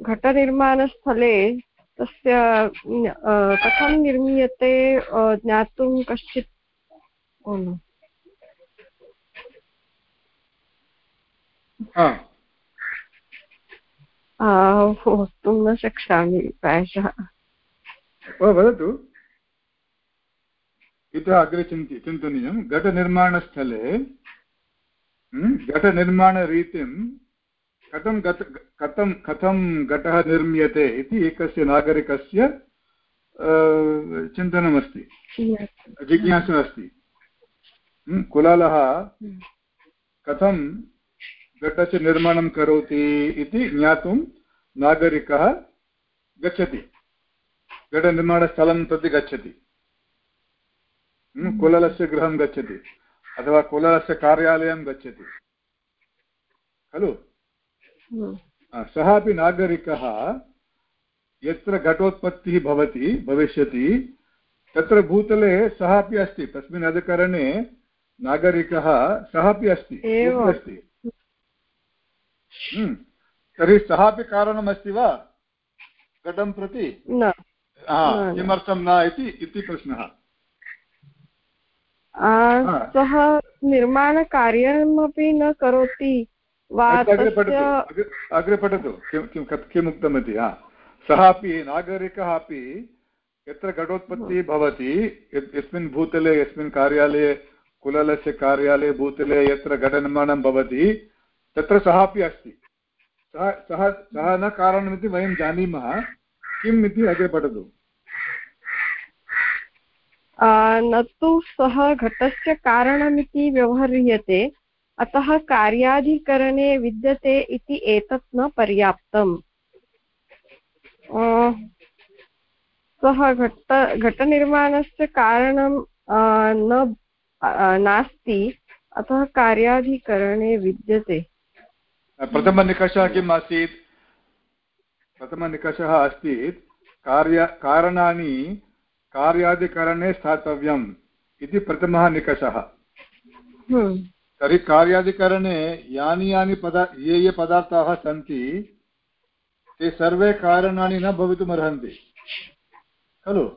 घटनिर्माणस्थले तस्य कथं निर्मीयते ज्ञातुं कश्चित् वक्तुं न शक्ष्यामि प्रायशः। वदतु। इतः अग्रे चिन्ति चिन्तनीयं। घटनिर्माणस्थले घटनिर्माणरीतिं कथं गत कथं कथं घटः निर्मीयते इति एकस्य नागरिकस्य चिन्तनमस्ति। जिज्ञासा। अस्ति। कुलालः कथं घटस्य निर्माणं करोति इति ज्ञातुं नागरिकः गच्छति। घटनिर्माणस्थलं प्रति गच्छति। कुललस्य गृहं गच्छति अथवा कुलस्य कार्यालयं गच्छति खलु सः अपि नागरिकः यत्र घटोत्पत्तिः भवति भविष्यति तत्र भूतले सः अपि अस्ति तस्मिन् अधिकरणे नागरिकः सः अपि अस्ति अस्ति हम्म। तर्हि सः अपि कारणमस्ति वा घटं प्रति किमर्थं न इति प्रश्नः सः निर्माणकार्यमपि न करोति वा अग्रे पठतु किं किम् उक्तमिति सः अपि नागरिकः अपि यत्र घटोत्पत्तिः भवति यस्मिन् भूतले यस्मिन् कार्यालये कुललस्य कार्यालये भूतले यत्र घटनिर्माणं भवति तत्र सः अपि अस्ति। सः सः सः न कारणमिति वयं जानीमः। किम् इति अग्रे पठतु। न तु सः घटस्य कारणमिति व्यवह्रियते, अतः कार्याधिकरणे विद्यते इति एतत् न पर्याप्तम्। सः घट, घटनिर्माणस्य कारणं न नास्ति, अतः कार्याधिकरणे विद्यते। प्रथमनिकषः किम् आसीत्? प्रथमनिकषः अस्ति कार्य, कारणानि कार्यादिकरणे स्थातव्यम् इति प्रथमः निकषः। हम्म। तर्हि कार्यादिकरणे यानि यानि पदा ये ये पदार्थाः सन्ति ते सर्वे कारणानि न भवितुमर्हन्ति। खलु?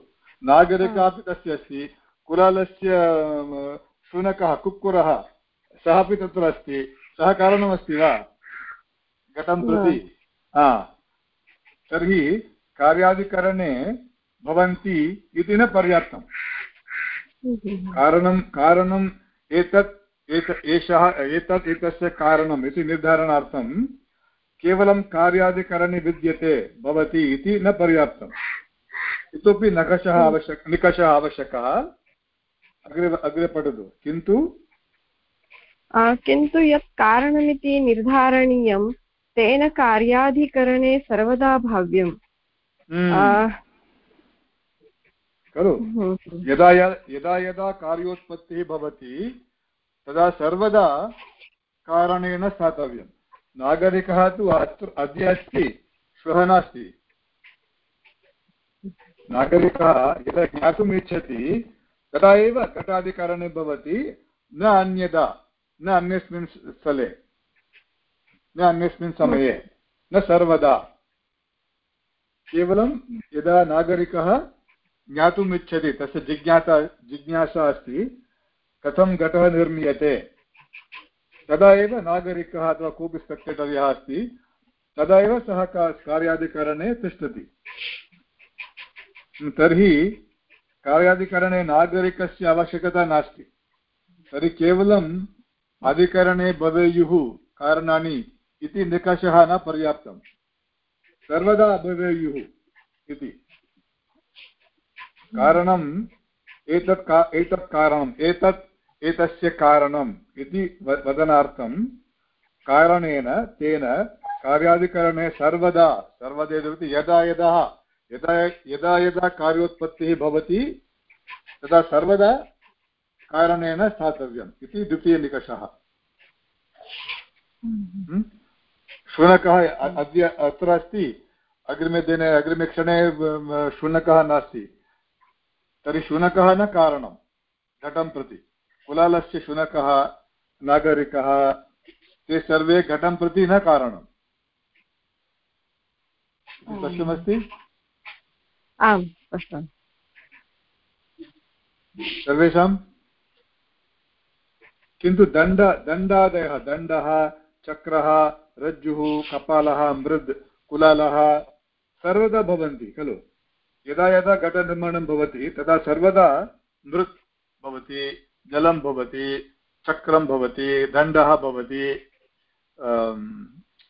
नागरिका अपि तस्य अस्ति कुलालस्य शुनकः कुक्कुरः सः अपि तत्र अस्ति। सः कारणमस्ति वा? घटं प्रति? हा। तर्हि कार्यादिकरणे भवन्ति इति न पर्याप्तम्। कारणं कारणम् एतत् एत एषः एतत् एतस्य कारणम् इति निर्धारणार्थं केवलं कार्यादिकरणे विद्यते भवति इति न पर्याप्तम्। इतोपि नकषः आवश्यक निकषः आवश्यकः। अग्रे अग्रे पठतु। किन्तु? किन्तु यत् कारणमिति निर्धारणीयं तेन कार्याधिकरणे सर्वदा भाव्यम्। हम्म। खलु। हम्म। यदा यदा यदा कार्योत्पत्तिः भवति तदा सर्वदा कारणेन स्थातव्यं नागरिकः तु अत्र अद्य अस्ति श्वः नास्ति। नागरिकः यदा ज्ञातुम् इच्छति तदा एव घटादिकरणे भवति न अन्यदा न अन्यस्मिन् स्थले न अन्यस्मिन् समये न सर्वदा। केवलं यदा नागरिकः ज्ञातुम् इच्छति तस्य जिज्ञासा जिज्ञासा अस्ति, कथं घटः निर्मीयते? तदा एव नागरिकः अथवा कोऽपि स्पेक्टेटर् अस्ति, तदा एव सः कार्यादिकरणे तिष्ठति। तर्हि कार्यादिकरणे नागरिकस्य आवश्यकता नास्ति। तर्हि केवलम् अधिकरणे भवेयुः कारणानि इति निकषः न पर्याप्तं सर्वदा भवेयुः इति। कारणम् एतत् का एतत् कारणम् एतत् एतस्य कारणम् इति वदनार्थं कारणेन तेन कार्यादिकरणे सर्वदा सर्वदा इति यदा यदा यदा यदा यदा कार्योत्पत्तिः भवति तदा सर्वदा कारणेन स्थातव्यम् इति द्वितीयनिकषः हम्म। शुनकः अद्य अत्र अस्ति अग्रिमे दिने अग्रिमे क्षणे शुनकः नास्ति तर्हि शुनकः न कारणं घटं प्रति। कुलालस्य शुनकः नागरिकः ते सर्वे घटं प्रति न कारणम्। स्पष्टमस्ति आम् स्पष्टम् सर्वेषां? किन्तु दण्ड दण्डादयः दण्डः चक्रः रज्जुः कपालः मृद् कुलालः सर्वदा भवन्ति खलु? यदा यदा घटनिर्माणं भवति, तदा सर्वदा मृत् भवति, जलं भवति, चक्रं भवति, दण्डः भवति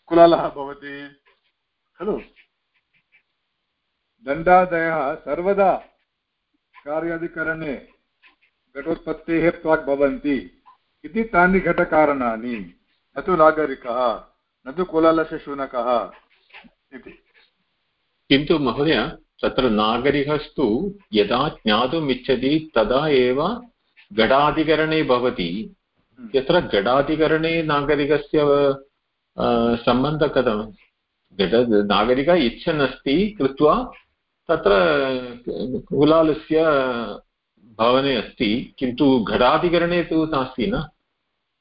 कुलालः भवति, खलु? दण्डादयः सर्वदा कार्यादिकरणे घटोत्पत्तेः प्राक् भवन्ति इति तानि घटकारणानि। न तु नागरिकः, न तु कुलालस्य शुनकः इति। किन्तु महोदय तत्र नागरिकस्तु यदा ज्ञातुम् इच्छति तदा एव घटाधिकरणे भवति हम्म। यत्र घटाधिकरणे नागरिकस्य सम्बन्धः कथं घट नागरिक इच्छन् अस्ति कृत्वा तत्र कुलालस्य भवने अस्ति किन्तु घटाधिकरणे तु नास्ति न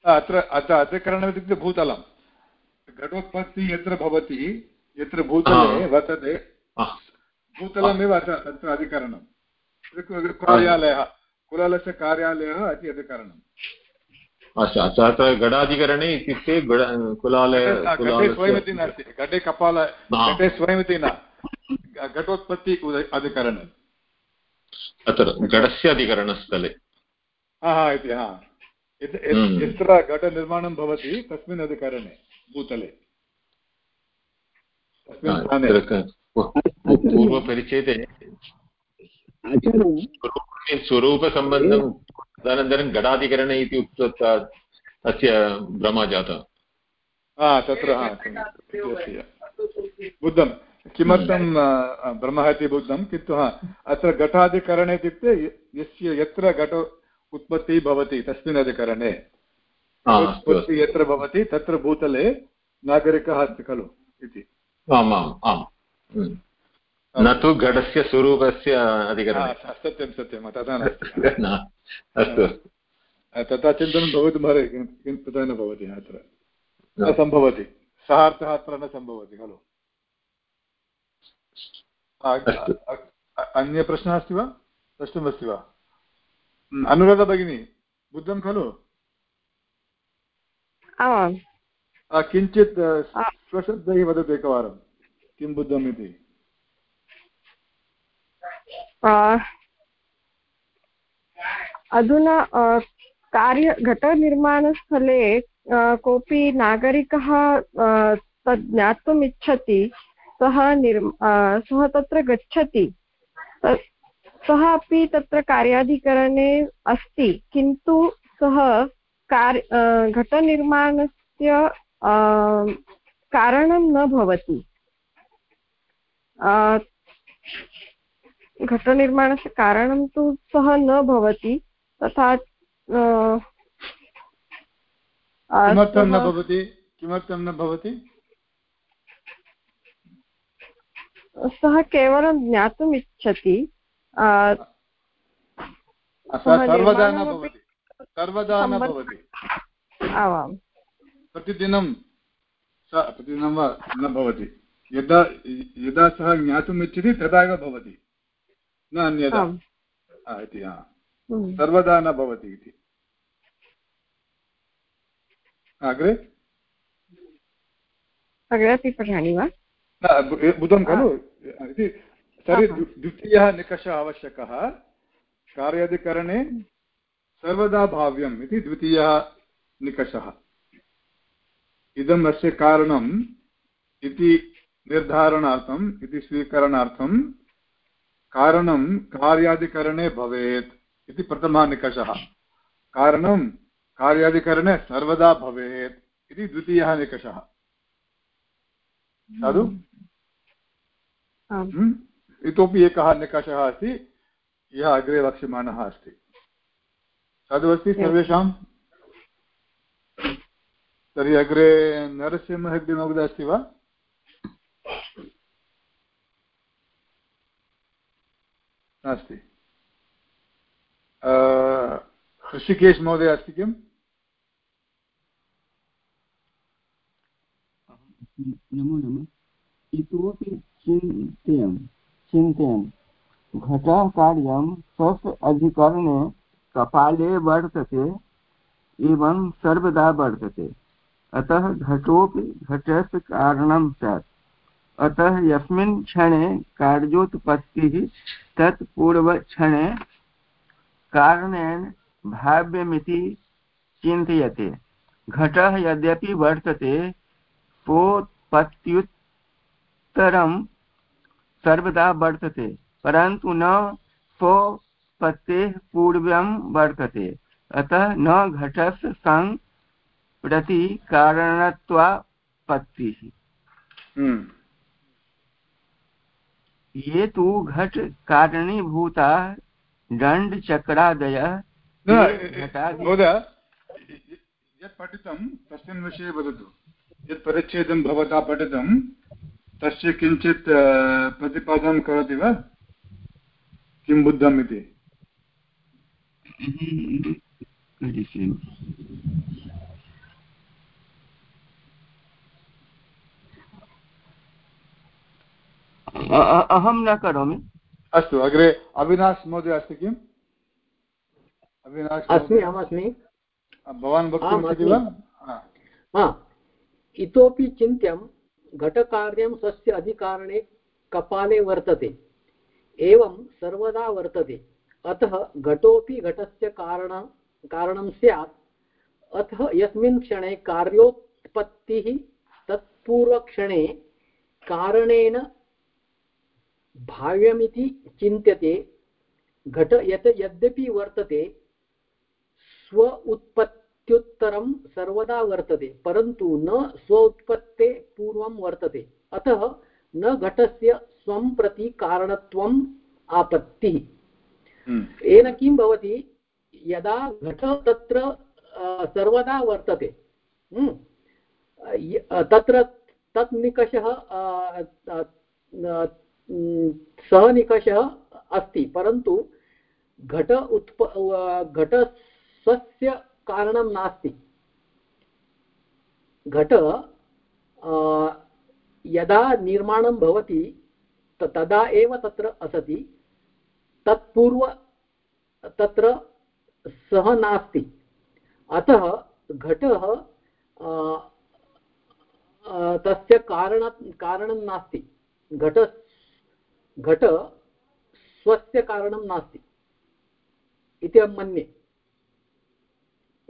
अत्र अत्र अधिकरणम् इत्युक्ते भूतलं घटोत्पत्तिः यत्र भवति यत्र भूतले वर्तते भूतलमेव अत्र अधिकरणं कार्यालयः कुलालस्य कार्यालयः इति अधिकरणम्। अस्तु अत्र गडाधिकरणे इत्युक्ते कुलालय स्वयमिति नास्ति। घटे कपाल घटे स्वयमिति न। घटोत्पत्ति अधिकरणे। अत्र घटस्य अधिकरणस्थले। हा हा इति हा। हम्म। यत्र घटनिर्माणं भवति तस्मिन् अधिकरणे भूतले। तस्मिन् स्थाने। पूर्वपरिच्छेदे स्वरूपसम्बन्धं तदनन्तरं घटाधिकरणे इति उक्त्वा अस्य भ्रमा जातः। तत्र बुद्धं किमर्थं ब्रह्मः इति बुद्धं? किन्तु अत्र घटाधिकरणे इत्युक्ते यस्य यत्र घट उत्पत्तिः भवति तस्मिन् अधिकरणे। उत्पत्तिः यत्र भवति तत्र भूतले नागरिकः अस्ति खलु इति। आम् आम् आम्। न तु घटस्य स्वरूपस्य अधिकरणं सत्यं सत्यं तथा अस्तु। अस्तु तथा चिन्तनं भवितुम् तथा न भवति अत्र। न सम्भवति। सः अर्थः अत्र न सम्भवति खलु। अन्य प्रश्नः अस्ति वा? प्रष्टुमस्ति वा? अनुराधा भगिनी बुद्धं खलु? किञ्चित् स्वशब्दैः वदतु एकवारं किं बुद्धम् इति अधुना कार्य, घटनिर्माणस्थले कोऽपि नागरिकः तद् ज्ञातुम् इच्छति, सः निर् सः तत्र गच्छति सः अपि तत्र कार्याधिकरणे अस्ति, किन्तु सः कार् घटनिर्माणस्य कारणं न भवति। घटनिर्माणस्य कारणं तु सः न भवति तथा किमर्थं न भवति? किमर्थं न भवति? सः केवलं ज्ञातुम् इच्छति सर्वदा न भवति। सर्वदा न भवति। आमां प्रतिदिनं प्रतिदिनं वा न भवति। यदा यदा सः ज्ञातुम् इच्छति तदा एव भवति। न अन्यथा इति हम्म। सर्वदा न भवति इति। अग्रे? अग्रे पठामि वा? बुधं खलु? इति तर्हि द्वितीयः निकषः आवश्यकः। कार्यादिकरणे सर्वदा भाव्यम् इति द्वितीयः निकषः। इदम् अस्य कारणम् इति निर्धारणार्थम् इति स्वीकरणार्थं कारणं कार्यादिकरणे भवेत् इति प्रथमः निकषः। कारणं कार्यादिकरणे सर्वदा भवेत् इति द्वितीयः निकषः। साधु? इतोपि एकः निकषः अस्ति यः अग्रे वक्ष्यमाणः अस्ति। साधु अस्ति सर्वेषां? तर्हि अग्रे नरसिंहहेग्डिमहोदय अस्ति वा? नास्ति ऋषिकेश महोदय अस्ति किम् नमो नमः इतोपि चिन्तयन् चिन्तयन् घटकार्यं स्वस्य अधिकरणे कपाले वर्तते एवं सर्वदा वर्तते अतः घटोपि घटस्य कारणं स्यात् अतः यस्मिन् क्षणे कार्योत्पत्तिः तत् पूर्वक्षणे कारणेन भाव्यमिति चिन्तयते। घटः यद्यपि वर्तते स्वोत्पत्त्युत्तरं सर्वदा वर्तते, परन्तु न स्वोत्पत्तेः पूर्वं वर्तते। अतः न घटस्य सङ् प्रति कारणत्वापत्तिः। हम्म। ये तु घट कारणीभूता दण्डचक्रादयः यत् पठितं तस्मिन् विषये वदतु। यत् परिच्छेदं भवता पठितं तस्य किञ्चित् प्रतिपादनं करोति वा? किं बुद्धम् इति? अहं न करोमि। अस्तु अग्रे अविनाश महोदय अस्ति किम्? अविनाश अस्मि अहमस्मि भवान् वक्तुमिच्छति वा? इतोपि चिन्त्यं घटकार्यं स्वस्य अधिकारणे कपाले वर्तते एवं सर्वदा वर्तते। अतः घटोपि घटस्य कारण कारणं स्यात्। अतः यस्मिन् क्षणे कार्योत्पत्तिः तत्पूर्वक्षणे कारणेन भाव्यमिति चिन्त्यते घट यत् यद्यपि वर्तते स्व उत्पत्त्युत्तरं सर्वदा वर्तते परन्तु न स्व उत्पत्ते पूर्वं वर्तते अतः न घटस्य स्वं प्रति कारणत्वम् आपत्तिः हम्म। येन किं भवति यदा घट तत्र सर्वदा वर्तते हम्म। तत्र तत् निकषः सः निकषः अस्ति परन्तु घट उत्प घट स्वस्य कारणं नास्ति। घट यदा निर्माणं भवति तदा एव तत्र असति तत्पूर्व तत्र सः नास्ति। अतः घटः तस्य कारण कारणं नास्ति। घटस्य घट स्वस्य कारणं नास्ति। इति अहं मन्ये।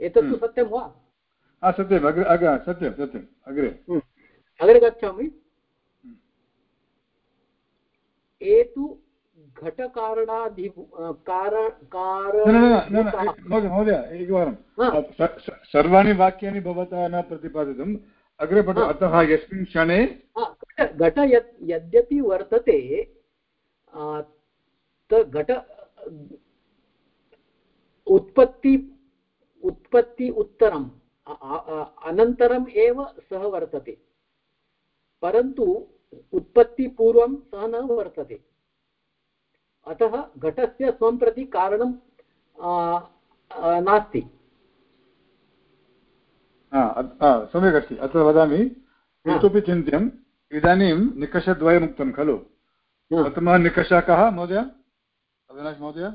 एतत्तु हम्म। सत्यं वा? सत्यम् अग्रे सत्यं सत्यम् अग्रे। हम्म। अग्रे गच्छामि। एतु घटकारणाधि महोदय एकवारं। सर्वाणि वाक्यानि भवता न प्रतिपादितम्। अग्रे पठ अतः यस्मिन् क्षणे घट यद्यपि वर्तते घट उत्पत्ति उत्पत्ति उत्तरम् अनन्तरम् एव सः वर्तते। परन्तु उत्पत्तिपूर्वं सः न वर्तते। अतः घटस्य स्वं प्रति कारणं नास्ति। सम्यक् अस्ति अत्र वदामि इतोपि चिन्त्यम् इदानीं निकषद्वयमुक्तं खलु। प्रथमः निकषः कः महोदय? अविनाश महोदय?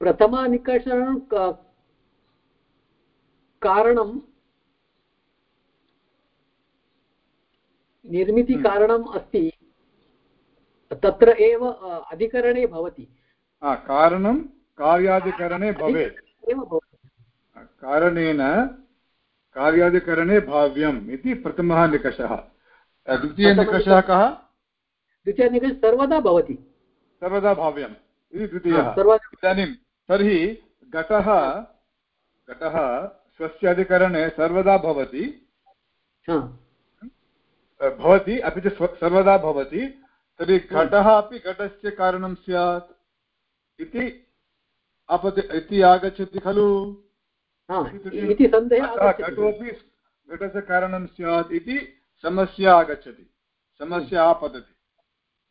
प्रथमनिकषं कारणं निर्मितिकारणम् अस्ति। तत्र एव अधिकरणे भवति। कारणं कार्यादिकरणे भवेत्। कारणेन कार्यादिकरणे भाव्यम् इति प्रथमः निकषः। द्वितीयनिकषः कः? द्वितीयनिकषः सर्वदा भवति। सर्वदा भाव्यम्। इति द्वितीयः। इदानीं तर्हि घटः घटः स्वस्य अधिकरणे सर्वदा भवति। भवति अपि च सर्वदा भवति। तर्हि घटः अपि घटस्य कारणं स्यात् इति आपत् इति आगच्छति खलु। घटोपि घटस्य कारणं स्यात् इति समस्या आगच्छति। समस्या आपतति।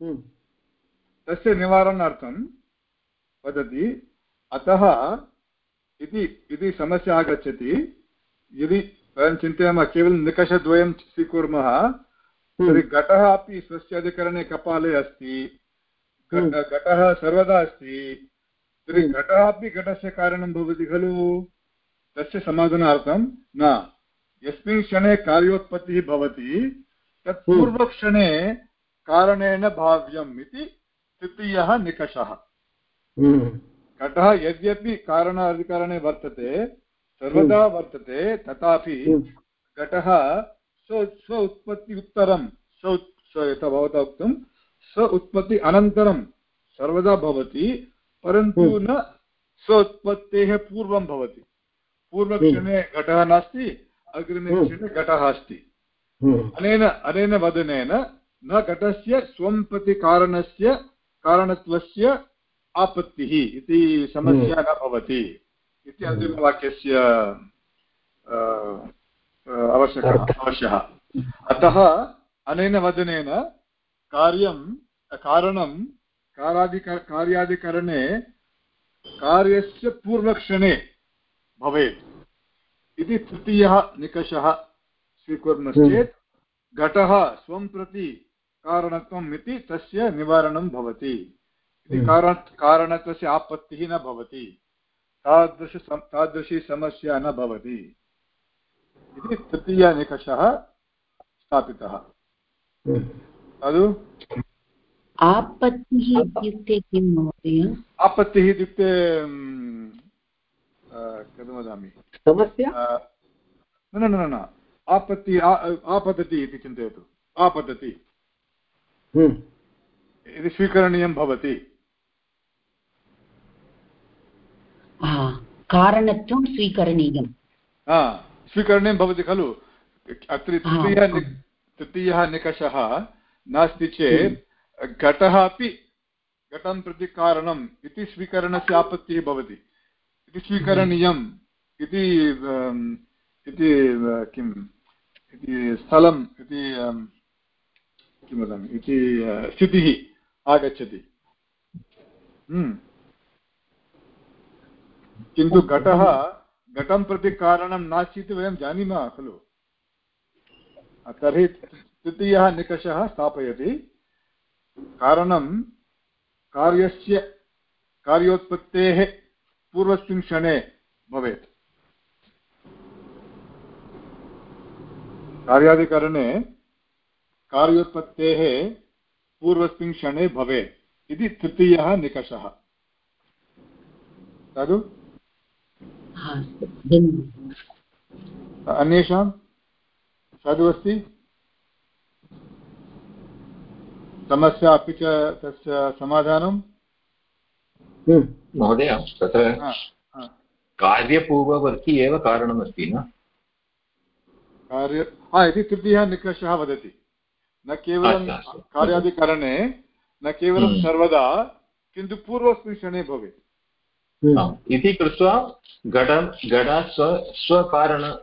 तस्य निवारणार्थं वदति अतः इति इति समस्या आगच्छति यदि वयं चिन्तयामः केवलं निकषद्वयं स्वीकुर्मः तर्हि घटः अपि स्वस्य अधिकरणे कपाले अस्ति हम्म। घटः सर्वदा अस्ति तर्हि हम्म। घटः अपि घटस्य कारणं भवति खलु तस्य समाधानार्थं न यस्मिन् क्षणे कार्योत्पत्तिः भवति तत् हम्म। पूर्वक्षणे कारणेन भाव्यम् इति तृतीयः निकषः। घटः यद्यपि कारणाधिकरणे वर्तते सर्वदा वर्तते तथापि घटः स्व स्व उत्पत्ति उत्तरं स्व यथा भवता उक्तं स्व उत्पत्ति अनन्तरं सर्वदा भवति परन्तु हम्म। न स्व उत्पत्तेः पूर्वं भवति। पूर्वक्षणे हम्म। घटः नास्ति अग्रिमे हम्म। क्षणे घटः अस्ति। अनेन अनेन वदनेन न घटस्य स्वं प्रति कारणस्य कारणत्वस्य आपत्तिः इति समस्या न भवति इति अन्तिमवाक्यस्य आवश्यकः अवश्यः अतः अनेन वदनेन कार्यं कारणं कारादिक कार्यादिकरणे कार्यस्य पूर्वक्षणे भवेत् इति तृतीयः निकषः स्वीकुर्मश्चेत् घटः स्वं प्रति कारणत्वम् इति तस्य निवारणं भवति। इति हम्म। कारण कारणत्वस्य आपत्तिः न भवति। तादृश तादृशी समस्या न भवति। इति तृतीयनिकषः स्थापितः। खलु आपत्तिः इत्युक्ते किं महोदय? आपत्तिः इत्युक्ते कथं वदामि? समस्या? न न न आपत्ति आपतति इति चिन्तयतु। आपतति इति स्वीकरणीयं भवति। कारणत्वं स्वीकरणीयं स्वीकरणीयं भवति खलु। अत्र तृतीयः तृतीयः निकषः नास्ति चेत् घटः अपि घटं प्रति कारणम् इति स्वीकरणस्य आपत्तिः भवति। इति स्वीकरणीयम् इति इति किम् इति स्थलम् इति किं वदामि इति स्थितिः आगच्छति। हम्म। किन्तु घटः घटं प्रति कारणं नास्ति इति वयं जानीमः खलु। तर्हि तृतीयः निकषः स्थापयति। कारणं कार्यस्य कार्योत्पत्तेः पूर्वस्मिन् क्षणे भवेत्। कार्यादिकरणे कार्योत्पत्तेः पूर्वस्मिन् क्षणे भवेत् इति तृतीयः निकषः। साधु अन्येषां? साधु अस्ति? समस्या अपि च तस्य समाधानं? महोदय तत्र कार्यपूर्ववर्ती एव कारणमस्ति न? कार्य हा इति तृतीयः निकषः वदति। न केवलं कार्यादिकरणे न केवलं हम्म। सर्वदा किन्तु पूर्वस्मिन् क्षणे भवेत्। हम्म। इति कृत्वा घट घट स्व स्वकारण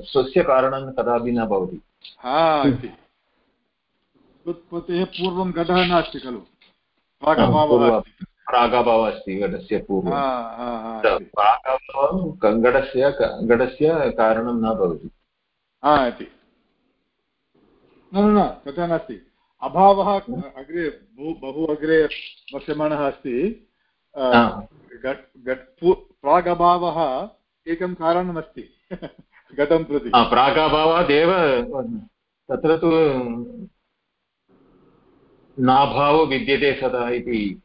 स्वस्य कारणं कदापि न भवति। हा इति। उत्पत्तेः पूर्वं घटः नास्ति खलु। प्रागभावः अस्ति। घटस्य पूर्वं। प्रागभावं घटस्य घटस्य कारणं न भवति। इति। न न तथा नास्ति। अभावः अग्रे बहु बहु अग्रे वक्ष्यमाणः अस्ति। प्रागभावः एकं कारणमस्ति [laughs] घटं प्रति। प्रागभावादेव तत्र तु नाभावो विद्यते सदा इति।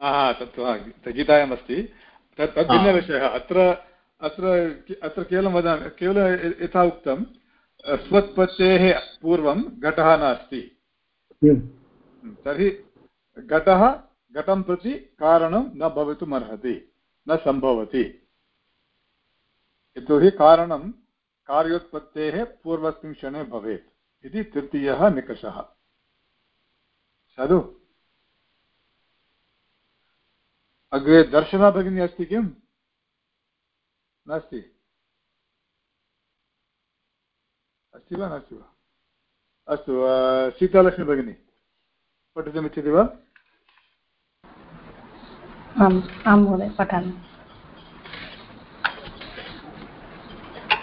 तत् गीतायामस्ति। तत् तद् भिन्नविषयः अत्र अत्र अत्र केवलं वदामि केवलं यथा उक्तं। स्वत्पत्तेः पूर्वं घटः नास्ति। हम्म। तर्हि घटः घटं प्रति कारणं न भवितुम् अर्हति न सम्भवति। यतोहि कारणं कार्योत्पत्तेः पूर्वस्मिन् क्षणे भवेत् इति तृतीयः निकषः। साधु? अग्रे दर्शना भगिनी अस्ति किम्? नास्ति। अस्ति वा नास्ति वा? अस्तु सीतालक्ष्मी भगिनी, पठितुमिच्छति वा? आम् महोदय, पठामि।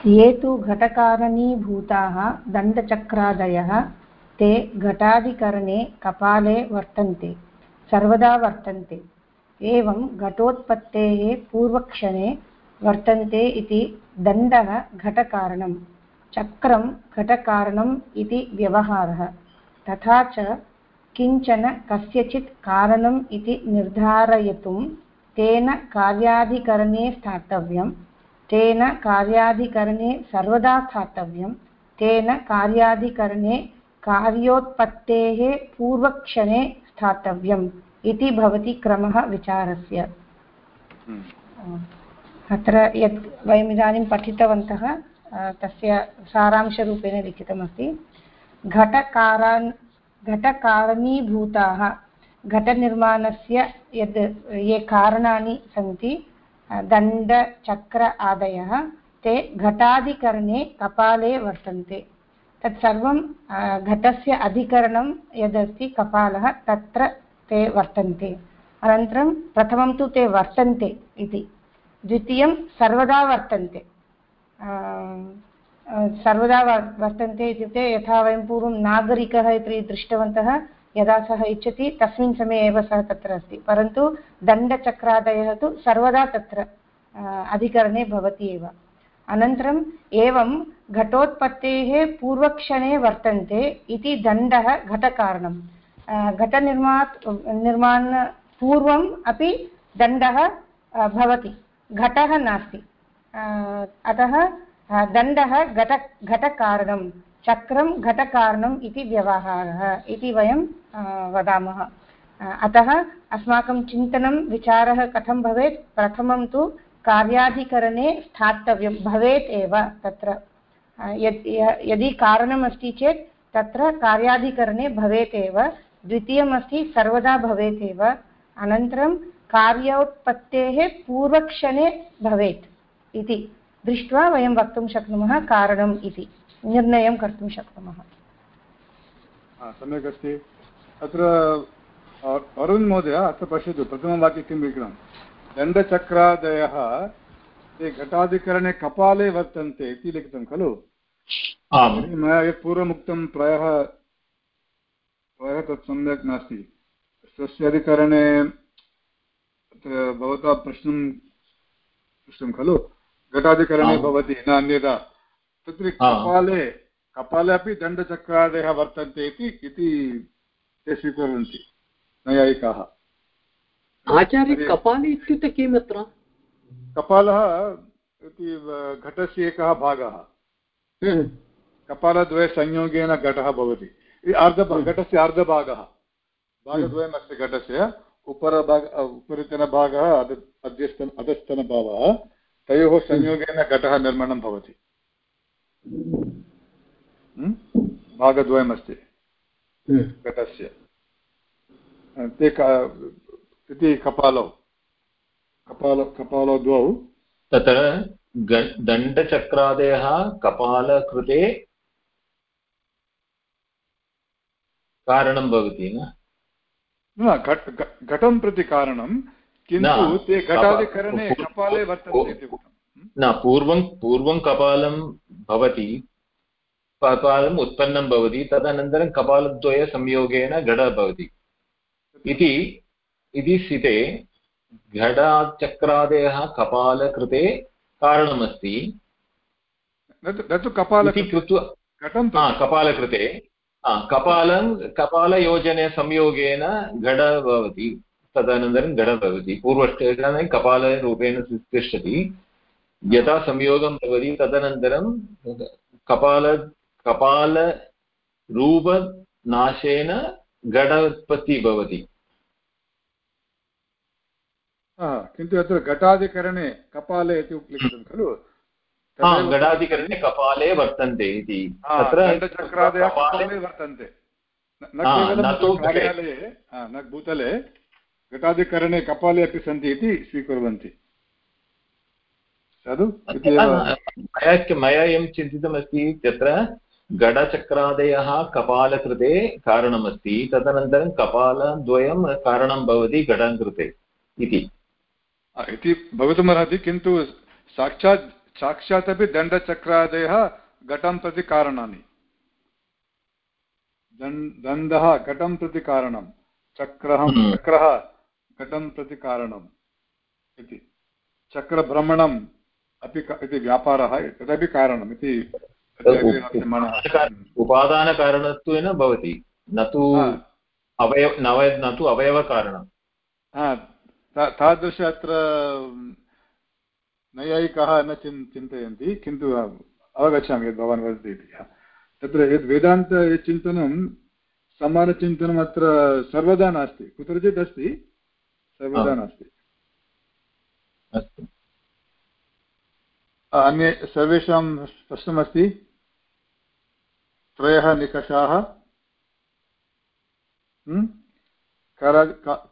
ये तु घटकारणीभूताः, दण्डचक्रादयः, ते घटादिकरणे कपाले वर्तन्ते, सर्वदा वर्तन्ते, एवं घटोत्पत्तेः पूर्वक्षणे वर्तन्ते इति दण्डः घटकारणम्। चक्रं घटकारणम् इति व्यवहारः तथा च किंचन कस्यचित् कारणम् इति निर्धारयितुं तेन कार्याधिकरणे स्थातव्यं तेन कार्याधिकरणे सर्वदा स्थातव्यं तेन कार्याधिकरणे कार्योत्पत्तेः पूर्वक्षणे स्थातव्यम् इति भवति क्रमः विचारस्य हम्म। अत्र यत् वयम् इदानीं पठितवन्तः तस्य सारांशरूपेण लिखितमस्ति। घटकारान्, घटकारणीभूताः, घटनिर्माणस्य यद्, ये कारणानि सन्ति दण्डचक्र आदयः, ते घटादिकरणे कपाले वर्तन्ते। तत्सर्वं घटस्य अधिकरणं यदस्ति कपालः, तत्र ते वर्तन्ते। अनन्तरं प्रथमं तु ते वर्तन्ते इति। द्वितीयं सर्वदा वर्तन्ते। सर्वदा वर्तन्ते इत्युक्ते यथा वयं पूर्वं नागरिकः इति दृष्टवन्तः, यदा सः इच्छति तस्मिन् समये एव सः तत्र अस्ति। परन्तु दण्डचक्रादयः तु सर्वदा तत्र अधिकरणे भवति एव। अनन्तरम् एवं घटोत्पत्तेः पूर्वक्षणे वर्तन्ते इति दण्डः घटकारणं घटनिर्मात् निर्माणपूर्वम् अपि दण्डः भवति। घटः नास्ति। अतः दण्डः घट, घटकारणं, चक्रं घटकारणम् इति व्यवहारः इति वयं वदामः। अतः, अस्माकं चिन्तनं, विचारः कथं भवेत्? प्रथमं तु कार्याधिकरणे स्थातव्यं, भवेत् एव तत्र। यदि कारणमस्ति चेत्, तत्र कार्याधिकरणे भवेत् एव, द्वितीयमस्ति सर्वदा भवेत् एव, अनन्तरं कार्योत्पत्तेः पूर्वक्षणे भवेत्। इति। दृष्ट्वा वयं वक्तुं शक्नुमः कारणम् इति। निर्णयं कर्तुं शक्नुमः। सम्यक् अस्ति। अत्र अरुण् महोदय अत्र पश्यतु प्रथमवाक्ये किं लिखितं? दण्डचक्रादयः ते घटाधिकरणे कपाले वर्तन्ते इति लिखितं खलु? मया यत् पूर्वमुक्तं प्रायः प्रायः तत् सम्यक् नास्ति। स्वस्य अधिकरणे भवता प्रश्नं पृष्टं खलु? घटाधिकरणे भवति न अन्यथा तत्र कपाले कपाले अपि दण्डचक्रादयः वर्तन्ते इति ते स्वीकुर्वन्ति नैयायिकाः आचार्य कपाले इत्युक्ते किम् अत्र कपालः इति घटस्य एकः भागः। कपालद्वयसंयोगेन घटः भवति अर्ध घटस्य अर्धभागः भागद्वयमस्ति घटस्य उपरभाग उपरितनभागः अध अध्यस्तन अधस्तनभावः तयोः संयोगेन घटः निर्माणं भवति। हम्म? भागद्वयमस्ति। हम्म। घटस्य। ते इति कपालौ। कपाल कपालौ द्वौ। तत्र दण्डचक्रादयः कपालकृते कारणं भवति न? घटं प्रति कारणं किन्तु ते घटादिकरणे कपाले वर्तन्ते इति न पूर्वं पूर्वं कपालं भवति कपालम् उत्पन्नं भवति तदनन्तरं कपालद्वयसंयोगेन घटः भवति। इति इति स्थिते घटाचक्रादयः कपालकृते कारणमस्ति। कृत्वा कपालकृते। कपालं कपालयोजने संयोगेन घट भवति। तदनन्तरं घट भवति पूर्वस्थाने कपालरूपेण तिष्ठति यदा संयोगं भवति तदनन्तरं कपाल कपालरूपनाशेन घट उत्पत्तिः भवति किन्तु अत्र घटादिकरणे कपाले इति लिखितं खलु? घटादिकरणे कपाले वर्तन्ते इति। कपाले वर्तन्ते। न केवलं भूतले घटादिकरणे कपाले अपि सन्ति इति स्वीकुर्वन्ति। साधु? मया एवं चिन्तितमस्ति तत्र गडचक्रादयः कपालकृते कारणमस्ति तदनन्तरं कपालद्वयं कारणं भवति घटं कृते इति इति भवितुमर्हति किन्तु साक्षात् साक्षात् अपि दण्डचक्रादयः घटं प्रति कारणानि। दण्डः घटं प्रति कारणं। चक्रः हम्म। चक्रः घटं प्रति कारणम् इति। चक्रभ्रमणम् अपि इति व्यापारः तदपि कारणम् इति उपादानकारणत्वेन भवति। न तु अवयव न तु अवयवकारणं तादृश अत्र नैयायिकाः न चिन् चिन्तयन्ति किन्तु अवगच्छामि यद् भवान् वदति इति। तत्र यद् वेदान्त यत् चिन्तनं समानचिन्तनम् अत्र सर्वदा नास्ति। कुत्रचित् अस्ति सर्वदा नास्ति। अन्ये सर्वेषां स्पष्टमस्ति त्रयः निकषाः।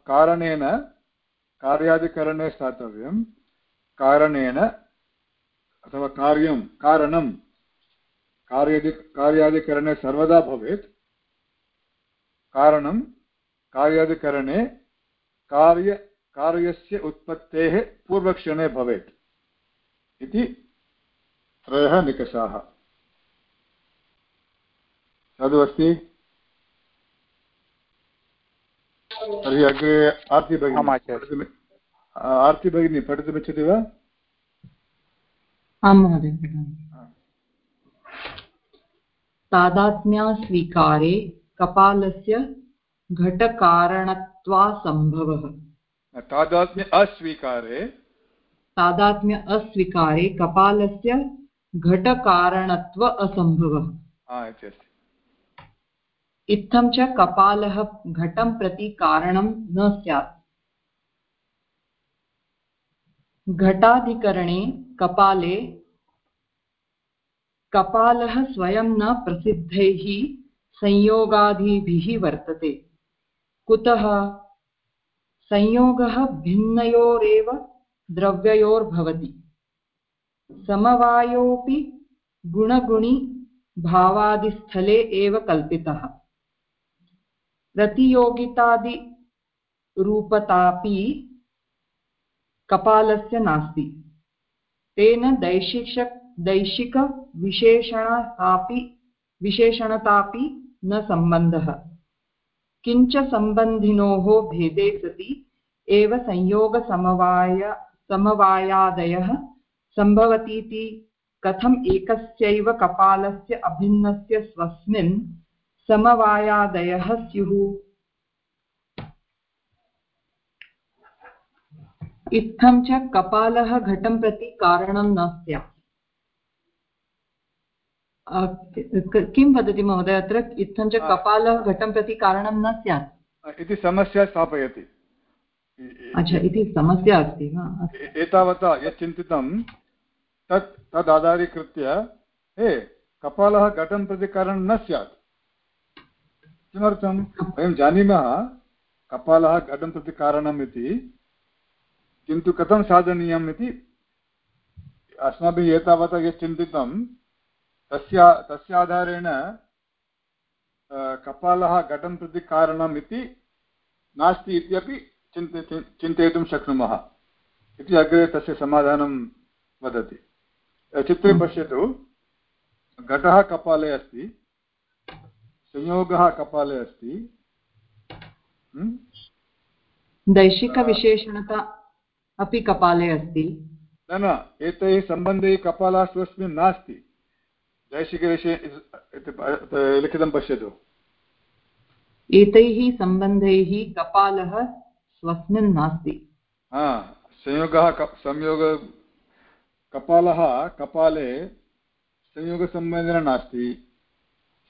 कारणेन कार्यादिकरणे स्थातव्यं। कारणेन अथवा कार्यं कारणं कार्यादि कार्यादिकरणे सर्वदा भवेत्। कारणं कार्यादिकरणे कार्य कार्यस्य उत्पत्तेः पूर्वक्षणे भवेत् इति त्रयः निकषाः। तद् अस्ति तर्हि अग्रे आर्ति भगिनी आर्ति भगिनी पठितुमिच्छति वा? आं महोदय तादात्म्यस्वीकारे कपालस्य घटकारणत्वासम्भवः तादात्म्य अस्वीकारे। तादात्म्य अस्वीकारे कपालस्य घटकारणत्व असम्भवः इत्थं च कपालः घटं प्रति कारणं न स्यात्। घटाधिकरणे कपाले कपालः स्वयं न प्रसिद्धैः संयोगादिभिः वर्तते। कुतः संयोगः भिन्नयोरेव द्रव्ययोर्भवति। समवायोऽपि गुणगुणि भावादिस्थले एव कल्पितः। प्रतियोगितादिरूपतापि कपालस्य नास्ति। तेन दैशिक दैशिकविशेषणतापि विशेषणतापि न सम्बन्धः। किञ्च सम्बन्धिनोः भेदे सति, एव संयोगसमवाय, समवायादयः सम्भवतीति कथम् एकस्यैव कपालस्य अभिन्नस्य स्वस्मिन् समवायादयः स्युः। इत्थं च कपालः घटं प्रति कारणं न स्यात् किं वदति महोदय अत्र? इत्थं च कपालः घटं प्रति कारणं न स्यात्। इति समस्या स्थापयति। अच्छा इति समस्या अस्ति वा? एतावता यत् चिन्तितं तत् तद् आधारीकृत्य हे कपालः घटं प्रति कारणं न स्यात्। किमर्थं? वयं जानीमः कपालः घटं प्रति कारणम् इति किन्तु कथं साधनीयम् इति अस्माभिः एतावता यत् चिन्तितं तस्य तस्य आधारेण कपालः घटं प्रति कारणम् इति नास्ति इत्यपि चिन्त चिन्तयितुं शक्नुमः। इति अग्रे तस्य समाधानं वदति। चित्रे पश्यतु। घटः कपाले अस्ति संयोगः कपाले अस्ति दैशिकविशेषणता अपि कपाले अस्ति। न न एतैः सम्बन्धैः कपालः स्वस्मिन् नास्ति। लिखितं पश्यतु। एतैः सम्बन्धैः कपालः स्वस्मिन् नास्ति। हा संयोगः संयोग कपालः कपाले संयोगसम्बन्धेन नास्ति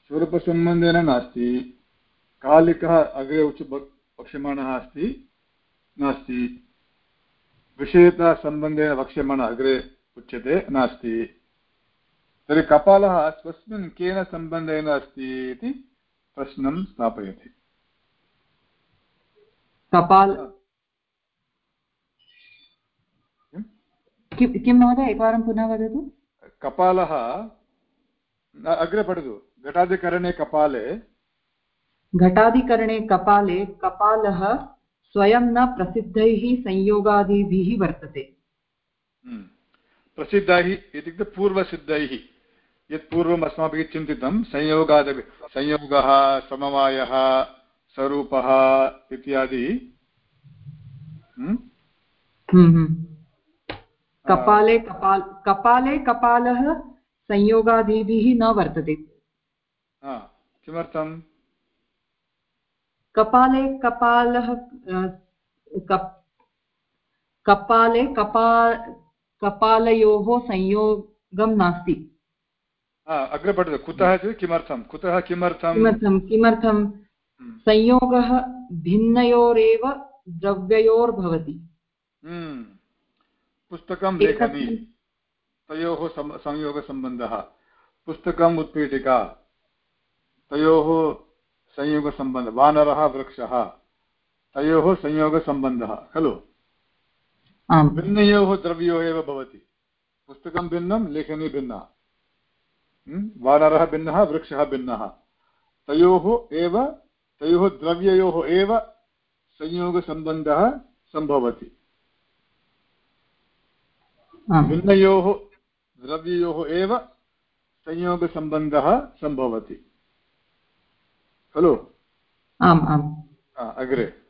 स्वरूपसम्बन्धेन नास्ति कालिकः अग्रे उच्च वक्ष्यमाणः अस्ति नास्ति। विषयतासम्बन्धेन वक्ष्यमाणः अग्रे उच्यते नास्ति। तर्हि कपालः स्वस्मिन् केन सम्बन्धेन अस्ति इति प्रश्नं स्थापयति। कपाल किं महोदय एकवारं पुनः वदतु। कपालः अग्रे पठतु। घटाधिकरणे कपाले घटाधिकरणे कपाले कपालः स्वयं न प्रसिद्धैः संयोगादिभिः वर्तते। हम्म। प्रसिद्धैः इत्युक्ते पूर्वसिद्धैः यत् पूर्वम् अस्माभिः चिन्तितं संयोगादपि संयोगः समवायः स्वरूपः इत्यादि। हम्म? हम्म, कपाले कपाल कपाले कपालः संयोगादिभिः न वर्तते। किमर्थम्? कपाले कपालः कपाले कपा कपालयोः संयोगं नास्ति। अग्रे पठतु कुतः किमर्थं? कुतः किमर्थं? किमर्थं? किमर्थं? हम्म। संयोगः भिन्नयोरेव द्रव्ययोर्भवति। हम्म। पुस्तकं लेखनी। तयोः संयोगसम्बन्धः। पुस्तकम् उत्पीठिका। तयोः संयोगसम्बन्धः। वानरः वृक्षः। तयोः संयोगसम्बन्धः। खलु? भिन्नयोः द्रव्योः एव भवति। पुस्तकं भिन्नं लेखनी भिन्ना। वानरः भिन्नः वृक्षः भिन्नः। तयोः एव तयोः द्रव्ययोः एव संयोगसम्बन्धः सम्भवति। भिन्नयोः द्रव्ययोः एव संयोगसम्बन्धः सम्भवति। खलु? आम् आम्। अग्रे।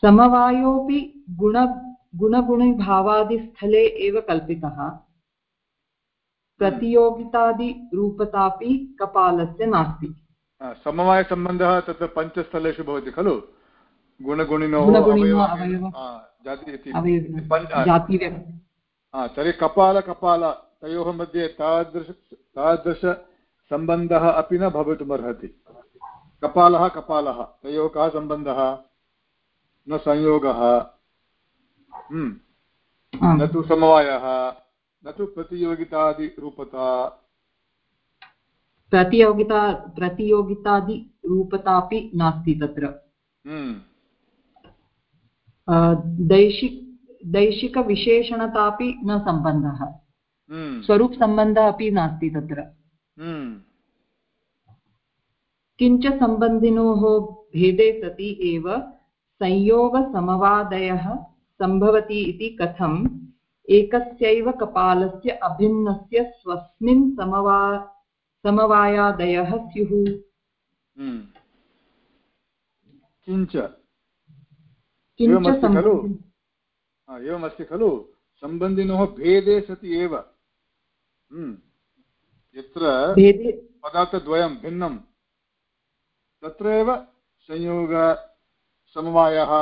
समवायोऽपि गुण गुणगुणभावादिस्थले एव कल्पितः। प्रतियोगितादिरूपतापि कपालस्य नास्ति। समवायसम्बन्धः तत्र पञ्चस्थलेषु भवति खलु? गुणगुणिनोः तर्हि कपालकपाल तयोः मध्ये तादृश तादृशसम्बन्धः अपि न भवितुमर्हति। कपालः कपालः। तयोः कः सम्बन्धः? न संयोगः। न तु समवायः न तु प्रतियोगितादिरूपता प्रतियोगिता प्रतियोगितादिरूपतापि नास्ति तत्र। हम्म। दैशिक दैशिकविशेषणतापि न सम्बन्धः। हम्म। स्वरूपसम्बन्धः अपि नास्ति तत्र। किञ्च सम्बन्धिनोः भेदे सति एव संयोगसमवादयः सम्भवति इति कथम् एकस्यैव कपालस्य अभिन्नस्य स्वस्मिन् समवा समवायादयः स्युः। हम्म। किञ्च? खलु? एवमस्ति खलु? सम्बन्धिनोः भेदे सति एव। हम्म। यत्र पदार्थद्वयं भिन्नं तत्र एव संयोग समवायः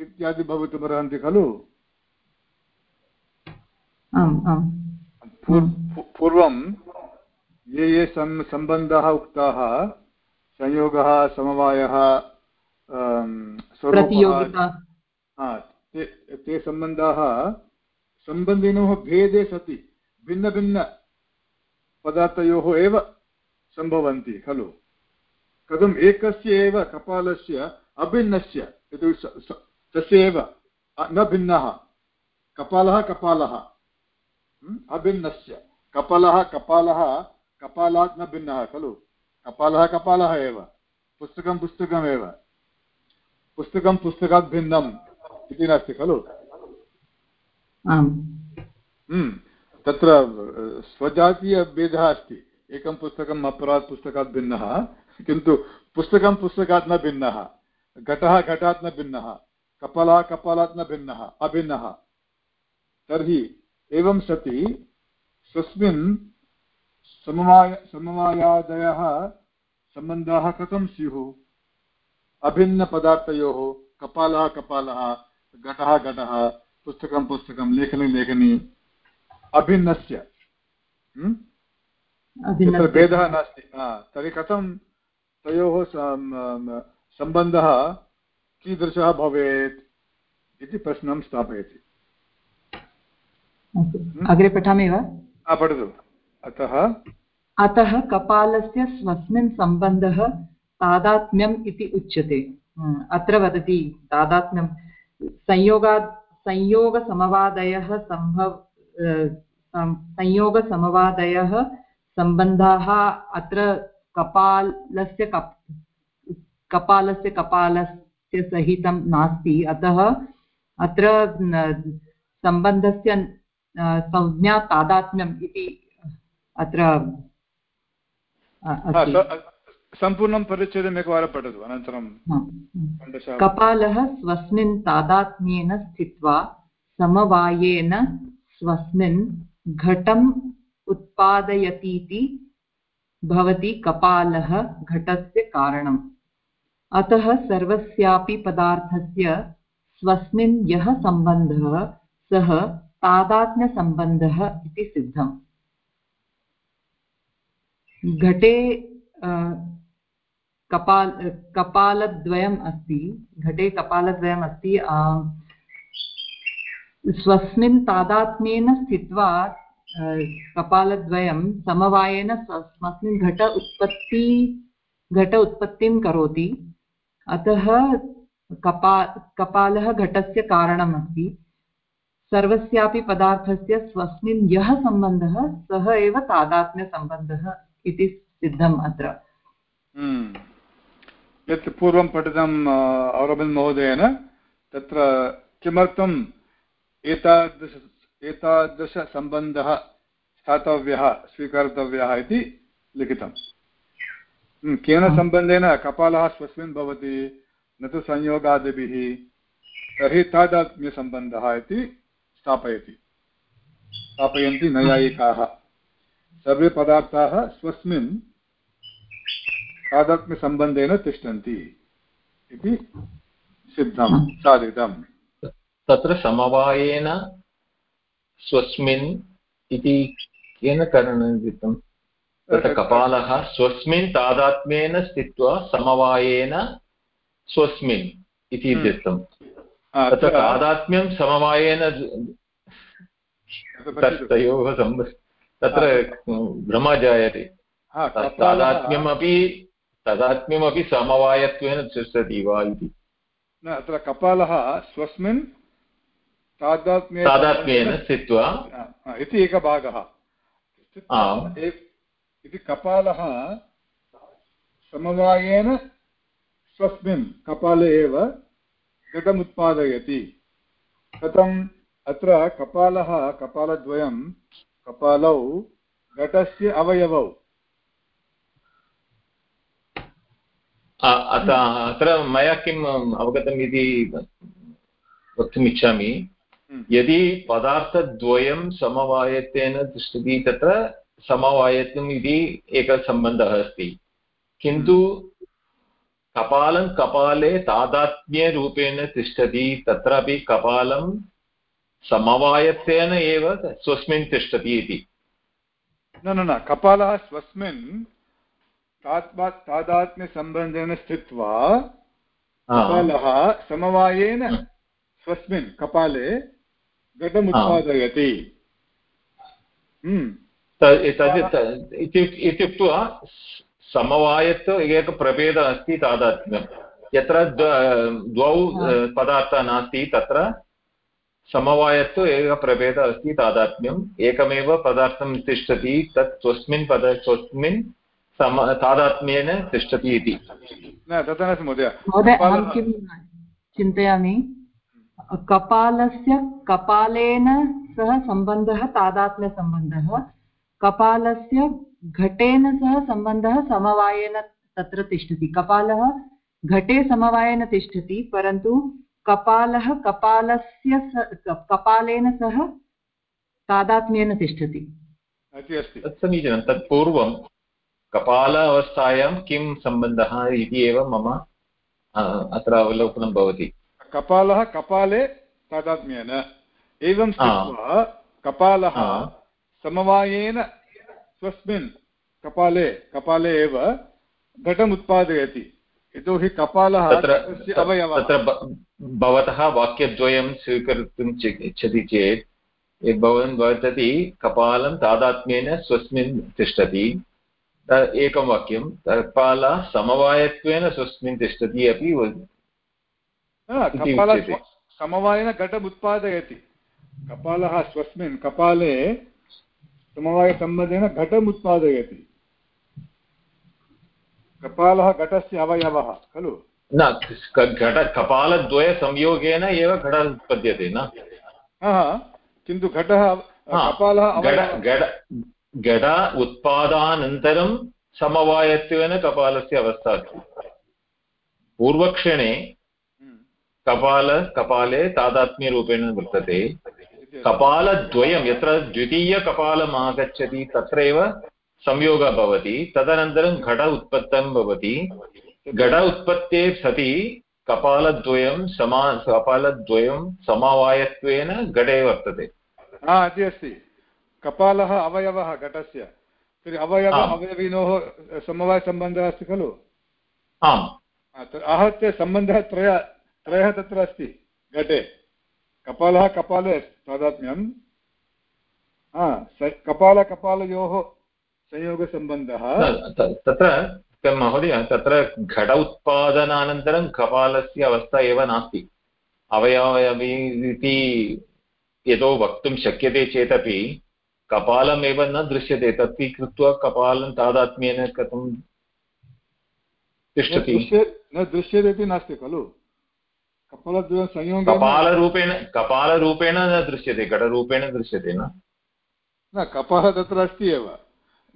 इत्यादि भवितुमर्हन्ति खलु? पूर्वं ये ये सम् सम्बन्धाः उक्ताः संयोगः समवायः ते, ते सम्बन्धाः सम्बन्धिनोः भेदे सति भिन्नभिन्नपदार्थयोः एव सम्भवन्ति खलु? कथम् एकस्य एव कपालस्य अभिन्नस्य एव न भिन्नः कपालः। कपालः अभिन्नस्य। कपालः कपालः कपालात् न भिन्नः खलु? कपालः कपालः एव। पुस्तकं पुस्तकमेव। पुस्तकं पुस्तकात् भिन्नम् इति नास्ति खलु? तत्र स्वजातीयभेदः अस्ति। एकं पुस्तकम् अपरात् पुस्तकात् भिन्नः किन्तु पुस्तकं पुस्तकात् न भिन्नः। घटः घटात् न भिन्नः। कपालः कपालात् न भिन्नः अभिन्नः। तर्हि एवं सति स्वस्मिन् समवाय समवायादयः सम्बन्धाः कथं स्युः? अभिन्नपदार्थयोः कपालः कपालः घटः घटः पुस्तकं पुस्तकं लेखनी लेखनी अभिन्नस्य। भेदः नास्ति। तर्हि कथं तयोः सम्बन्धः कीदृशः भवेत् इति प्रश्नं स्थापयति। अग्रे पठामि वा? पठतु। अतः अतः कपालस्य स्वस्मिन् सम्बन्धः तादात्म्यम् इति उच्यते। अत्र वदति तादात्म्यं। संयोगात् संयोगसमवादयः सम्भव संयोगसमवादयः सम्बन्धाः अत्र कपालस्य कप् कपालस्य कपालस्य सहितं नास्ति। अतः अत्र सम्बन्धस्य संज्ञा तादात्म्यम् इति अत्र सम्पूर्णं परिच्छेदम् एकवारं पठतु अनन्तरं कपालः स्वस्मिन् तादात्म्येन स्थित्वा समवायेन स्वस्मिन् घटम् उत्पादयतीति भवति कपालः घटस्य कारणम्। अतः सर्वस्यापि पदार्थस्य स्वस्मिन् यः सम्बन्धः, सः तादात्म्यसम्बन्धः इति सिद्धम्। घटे कपाल कपालद्वयम् अस्ति। घटे कपालद्वयम् अस्ति। स्वस्मिन् तादात्म्येन स्थित्वा कपालद्वयं समवायेन स्वस्मिन् घट उत्पत्ति, घट उत्पत्तिं करोति। अतः कपा, कपालः घटस्य कारणम् अस्ति सर्वस्यापि पदार्थस्य स्वस्मिन् यः सम्बन्धः, सः एव तादात्म्यसम्बन्धः इति सिद्धम् अत्र। हम्म। यत् पूर्वं पठितम् औरबन् महोदयेन, तत्र किमर्थम् एतादृश, एतादृशसम्बन्धः स्थातव्यः, स्वीकर्तव्यः इति लिखितम्। केन सम्बन्धेन कपालः स्वस्मिन् भवति न तु संयोगादिभिः तर्हि तादात्म्यसम्बन्धः इति स्थापयति स्थापयन्ति नैयायिकाः सर्वे पदार्थाः स्वस्मिन् तादात्म्यसम्बन्धेन तिष्ठन्ति इति सिद्धं साधितम् तत्र समवायेन स्वस्मिन् इति केन कारणनिमित्तं तत्र कपालः स्वस्मिन् तादात्म्येन स्थित्वा समवायेन स्वस्मिन् इति हम्म। दत्तं तत्र तादात्म्यं समवायेन तयोः तत्र भ्रमः जायते तादात्म्यमपि तदात्म्यमपि समवायत्वेन तिष्ठति वा इति न अत्र कपालः स्वस्मिन् तादात्म्ये तादात्म्येन स्थित्वा इति एकः भागः इति कपालः समवायेन स्वस्मिन् कपाले एव घटम् उत्पादयति कथम् अत्र कपालः कपालद्वयं कपालौ घटस्य अवयवौ। अत्र मया किम् अवगतम् इति वक्तुम् इच्छामि हम्म। यदि पदार्थद्वयं समवायत्वेन तिष्ठति तत्र समवायत्वम् इति एकः सम्बन्धः अस्ति। किन्तु कपालं कपाले तादात्म्यरूपेण तिष्ठति तत्रापि कपालं समवायत्वेन एव स्वस्मिन् तिष्ठति इति। न न न कपालः स्वस्मिन् तादात्म्यसम्बन्धेन स्थित्वा कपालः समवायेन स्वस्मिन् कपाले घटम् उत्पादयति इत्युक्त्वा समवायत्व एकः प्रभेदः अस्ति तादात्म्यं। यत्र द्वौ पदार्थाः नास्ति तत्र समवायत्व एकः प्रभेदः अस्ति तादात्म्यम् एकमेव पदार्थं तिष्ठति तत् स्वस्मिन् पद स्वस्मिन् सम तादात्म्येन तिष्ठति इति। न तथा नास्ति महोदय। महोदय अहं किं चिन्तयामि? कपालस्य कपालेन सह सम्बन्धः तादात्म्यसम्बन्धः कपालस्य घटेन सह सम्बन्धः समवायेन तत्र तिष्ठति। कपालः घटे समवायेन तिष्ठति परन्तु कपालः कपालस्य कपालेन सह तादात्म्येन तिष्ठति। समीचीनं तत् पूर्वं कपाल अवस्थायां किं सम्बन्धः इति एव मम अत्र अवलोकनं भवति। कपालः कपाले तादात्म्येन। एवं स्थित्वा कपालः समवायेन स्वस्मिन् कपाले कपाले एव घटम् उत्पादयति। यतोहि कपालः अवयवः। तत्र भवतः वाक्यद्वयं स्वीकर्तुम् इच्छति चेत् भवान् वदति कपालं तादात्म्येन स्वस्मिन् तिष्ठति। एकं वाक्यं कपाल समवायत्वेन स्वस्मिन् तिष्ठति अपि समवायेन घटम् उत्पादयति। कपालः स्वस्मिन् कपाले समवायसम्बन्धेन घटम् उत्पादयति। कपालः घटस्य अवयवः खलु? न घट कपालद्वयसंयोगेन एव घटः उत्पद्यते न? किन्तु घटः कपालः घट उत्पादानन्तरं समवायत्वेन कपालस्य अवस्था अस्ति। पूर्वक्षणे कपाल कपाले तादात्म्यरूपेण वर्तते। कपालद्वयं यत्र द्वितीयकपालम् आगच्छति तत्रैव संयोगः भवति तदनन्तरं घट उत्पत्तं भवति। घट उत्पत्ते सति कपालद्वयं समा कपालद्वयं समवायत्वेन घटे वर्तते। अस्ति। कपालः अवयवः घटस्य। तर्हि अवयव अवयविनोः समवायसम्बन्धः अस्ति खलु? आम्। आहत्य सम्बन्धः त्रय त्रयः तत्र अस्ति घटे। कपालः कपाले तादात्म्यं कपालकपालयोः संयोगसम्बन्धः। तत्र महोदय तत्र घट उत्पादनानन्तरं कपालस्य अवस्था एव नास्ति। अवयवयवी इति यतो वक्तुं शक्यते चेदपि कपालमेव न दृश्यते तत् कृत्वा कपालं तादात्म्येन कथं तिष्ठति? न दृश्यते इति नास्ति खलु। कपालद्वयं कपालरूपेण कपालरूपेण न दृश्यते घटरूपेण दृश्यते न। न कपः तत्र अस्ति एव।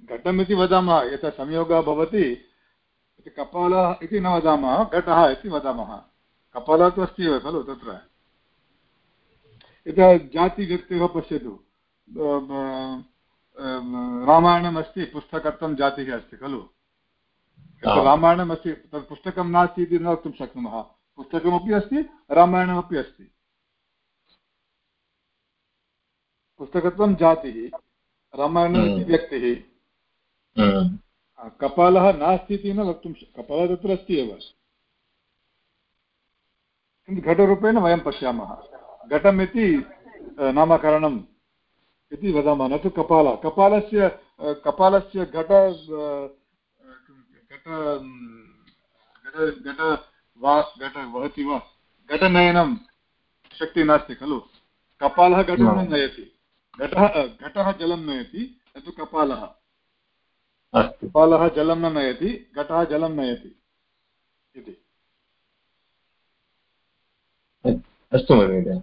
घटमिति वदामः यथा संयोगः भवति कपालः इति न वदामः घटः इति वदामः। कपालः तु अस्ति एव खलु तत्र। यथा जातिव्यक्तयः पश्यतु। रामायणमस्ति पुस्तकत्वं जातिः अस्ति खलु? रामायणमस्ति तत् पुस्तकं नास्ति इति न वक्तुं शक्नुमः। पुस्तकमपि अस्ति रामायणमपि अस्ति। पुस्तकत्वं जातिः रामायणम् इति व्यक्तिः। कपालः नास्ति इति न वक्तुं कपालः तत्र अस्ति एव। किन्तु घटरूपेण वयं पश्यामः। घटम् इति नामकरणम् इति वदामः न तु कपालः। कपालस्य कपालस्य घट घट घट वा घट वहति वा घटनयनं शक्तिः नास्ति खलु। कपालः घटं नयति। घटः घटः जलं नयति न तु कपालः। कपालः जलं न नयति घटः जलं नयति इति। अस्तु महोदय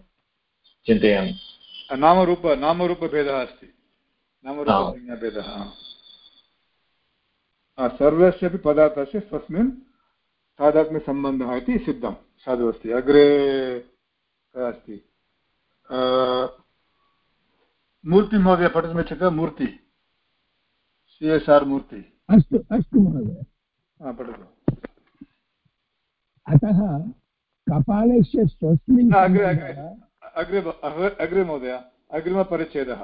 चिन्तयामि। नामरूप नामरूपभेदः अस्ति। नामरूपसंज्ञाभेदः सर्वस्य अपि पदार्थस्य स्वस्मिन् तादात्म्यसम्बन्धः इति सिद्धं साधु अस्ति। अग्रे अस्ति? मूर्तिमहोदय पठितुमिच्छति वा मूर्ति। सि एस् आर् मूर्ति। अस्तु अस्तु महोदय। पठतु। अतः कपालस्य स्वस्मिन् अग्रे अग्रे अग्रे महोदय अग्रिमपरिच्छेदः।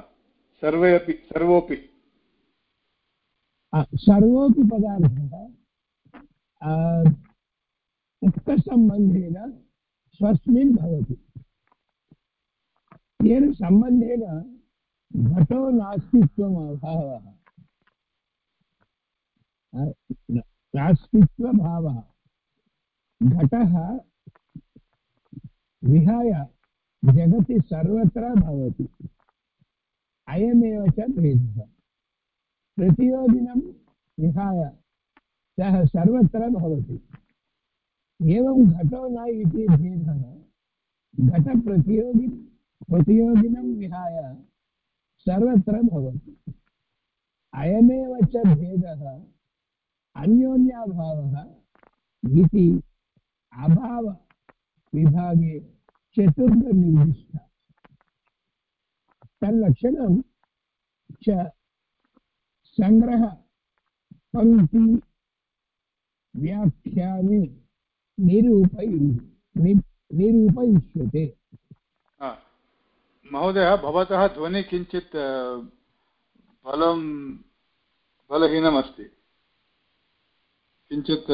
सर्वे अपि सर्वोऽपि सर्वोऽपि पदार्थः। उक्तसम्बन्धेन स्वस्मिन् भवति। येन सम्बन्धेन घटो नास्तित्वम् अभावः। नास्तित्वभावः। घटः विहाय जगति सर्वत्र भवति। अयमेव च भेदः। प्रतियोगिनं विहाय सः सर्वत्र भवति। एवं घटो न इति भेदः। घटप्रतियोगि प्रतियोगिनं विहाय सर्वत्र भवति। अयमेव च भेदः, अन्योन्याभावः इति अभावविभागे चतुर्थनिर्दिष्ट तल्लक्षणं च निरूपयि निरूपयिष्यते महोदय भवतः ध्वनिः किञ्चित् बलं बलहीनमस्ति किञ्चित्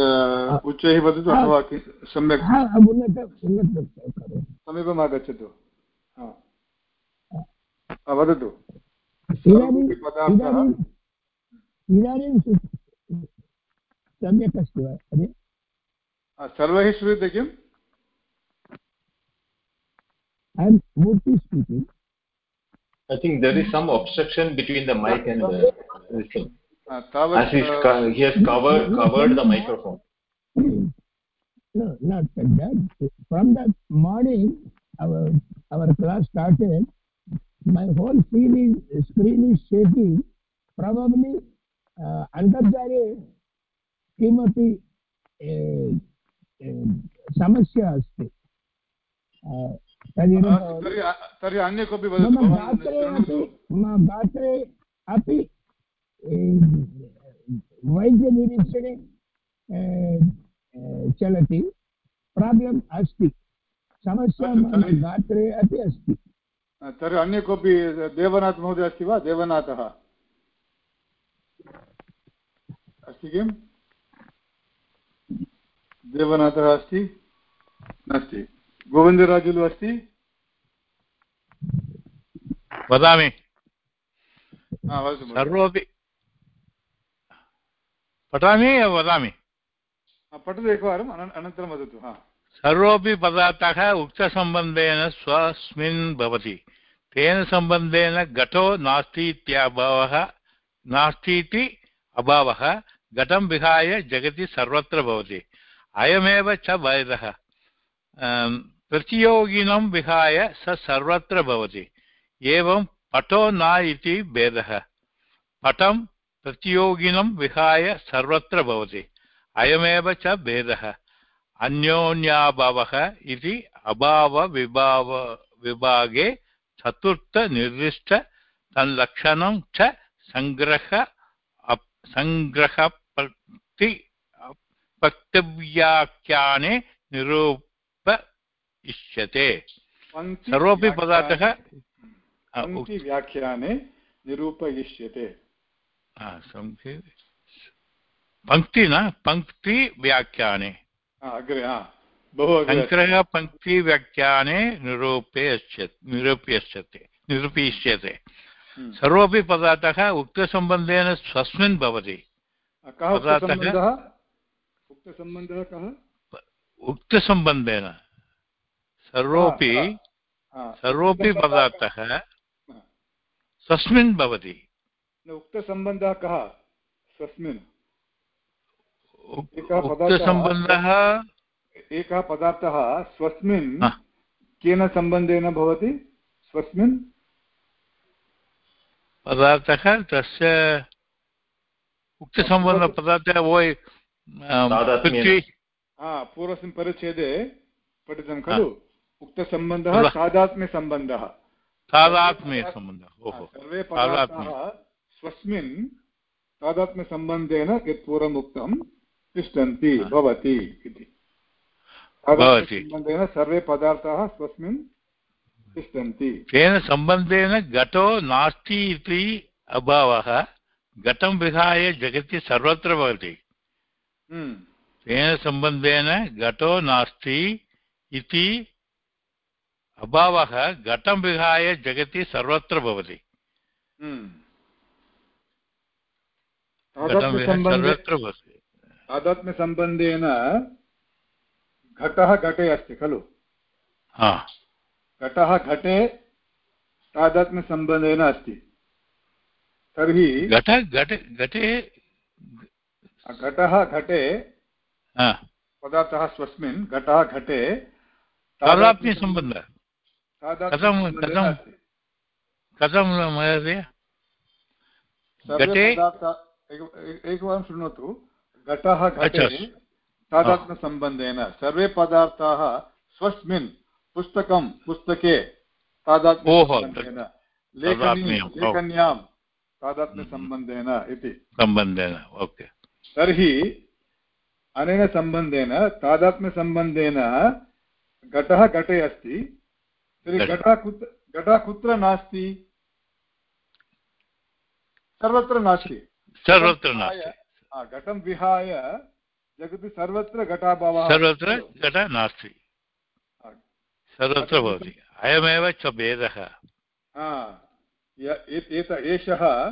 उच्चैः वदतु अथवा सम्यक् समीपम् आगच्छतु। वदतु। इदानीं सम्यक् अस्ति वा? सर्वैः श्रूयते किम् I'm Murthy speaking. I think there is some obstruction between the mic and the this thing. Uh, As he's, uh, he has covered covered the microphone. [clears throat] No, not like that. From the morning, our our class started. My whole screen is screen is shaking. Probably अन्तर्जाले किमपि समस्या अस्ति। तर्हि अन्य कोऽपि मम गात्रे अपि वैद्यनिरीक्षणे चलति। Problem अस्ति। समस्या मम गात्रे अपि अस्ति। तर्हि अन्य कोऽपि देवनाथ महोदय अस्ति वा? देवनाथः। अस्ति किम्? देवनाथः अस्ति नास्ति। गोविन्दराजुलु अस्ति? वदामि। सर्वोपि पठामि वदामि? पठतु एकवारम् अनन्तरं वदतु हा। सर्वोऽपि पदार्थः उक्तसम्बन्धेन स्वस्मिन् भवति। तेन सम्बन्धेन घटो नास्ति इत्यभावः नास्ति इति अभावः घटं विहाय जगति सर्वत्र भवति। अयमेव च भेदः प्रतियोगिनं विहाय स सर्वत्र भवति। एवं पटो न इति भेदः। पटं प्रतियोगिनं विहाय सर्वत्र भवति। अयमेव च भेदः। अन्योन्याभावः इति अभावविभाव, विभागे चतुर्थनिर्दिष्ट तल्लक्षणं च सङ्ग्रह सङ्ग्रहपक्ति पक्तव्याख्याने निरूप इष्यते सर्वोऽपि पदार्थः व्याख्याने निरूपयिष्यते। पङ्क्ति न पङ्क्तिव्याख्याने अग्रे सङ्ग्रहपङ्क्तिव्याख्याने निरूप्य निरूप्यस्यते निरूपयिष्यते। हम्म। सर्वोऽपि पदार्थः उक्तसम्बन्धेन स्वस्मिन् भवति। उक्तसम्बन्धेन सर्वोऽपि सर्वोऽपि पदार्थः स्वस्मिन् भवति। उक्तसम्बन्धः कः? स्वस्मिन्। उक्तसम्बन्धः एकः पदार्थः स्वस्मिन् केन सम्बन्धेन भवति? स्वस्मिन्? पदार्थः तस्य उक्तसम्बन्धपदार्थः पूर्वस्मिन् परिच्छेदे पठितं खलु। उक्तसम्बन्धः तादात्म्यसम्बन्धः। तादात्म्यसम्बन्धः सर्वे पदार्थाः स्वस्मिन् तादात्म्यसम्बन्धेन यत् पूर्वम् उक्तं तिष्ठन्ति भवति इति। सम्बन्धेन सर्वे पदार्थाः स्वस्मिन् तिष्ठन्ति। तेन सम्बन्धेन घटो नास्ति इति अभावः घटं विहाय जगति सर्वत्र भवति। तेन सम्बन्धेन घटो नास्ति इति अभावः घटं विहाय जगति सर्वत्र भवति। हम्म। तादात्म्यसम्बन्धेन घटः घटे अस्ति खलु। घटः घटे तादात्म्यसम्बन्धेन अस्ति। तर्हि घट घटे घटे घटः पदार्थः स्वस्मिन् घटः घटे तादात्म्यसम्बन्धः कथं कथं कथं महोदय? घटे? एकवारं शृणोतु। घटः घटे तादात्म्यसम्बन्धेन सर्वे पदार्थाः स्वस्मिन्। पुस्तकं पुस्तके तादात्म्यसम्बन्धेन लेखन्यां तादात्म्यसम्बन्धेन इति। सम्बन्धेन। ओके। तर्हि अनेन सम्बन्धेन तादात्म्यसम्बन्धेन घटः घटे अस्ति। तर्हि घटः। कुत्र घटः कुत्र नास्ति? सर्वत्र नास्ति। सर्वत्र नास्ति। घटं विहाय जगति सर्वत्र घटाभावः सर्वत्र घटः नास्ति। सर्वत्र भवति। अयमेव च भेदः। एषः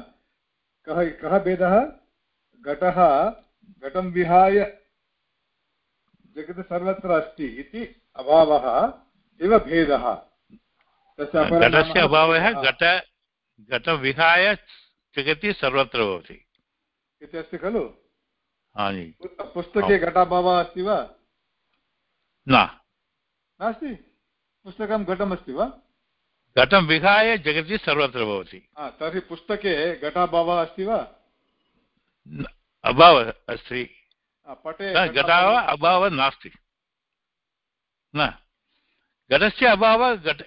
कः कः भेदः? घटः घटं विहाय जगत् सर्वत्र अस्ति इति अभावः एव भेदः। घटस्य अभावः घट घटं विहाय जगति सर्वत्र भवति। इति अस्ति खलु पुस्तके घटाभावः अस्ति वा? न। नास्ति? पुस्तकं घटमस्ति वा? घटं विहाय जगति सर्वत्र भवति। तर्हि पुस्तके घटाभावः अस्ति वा? अभावः अस्ति। घटाः अभावः नास्ति। न घटस्य अभावः घट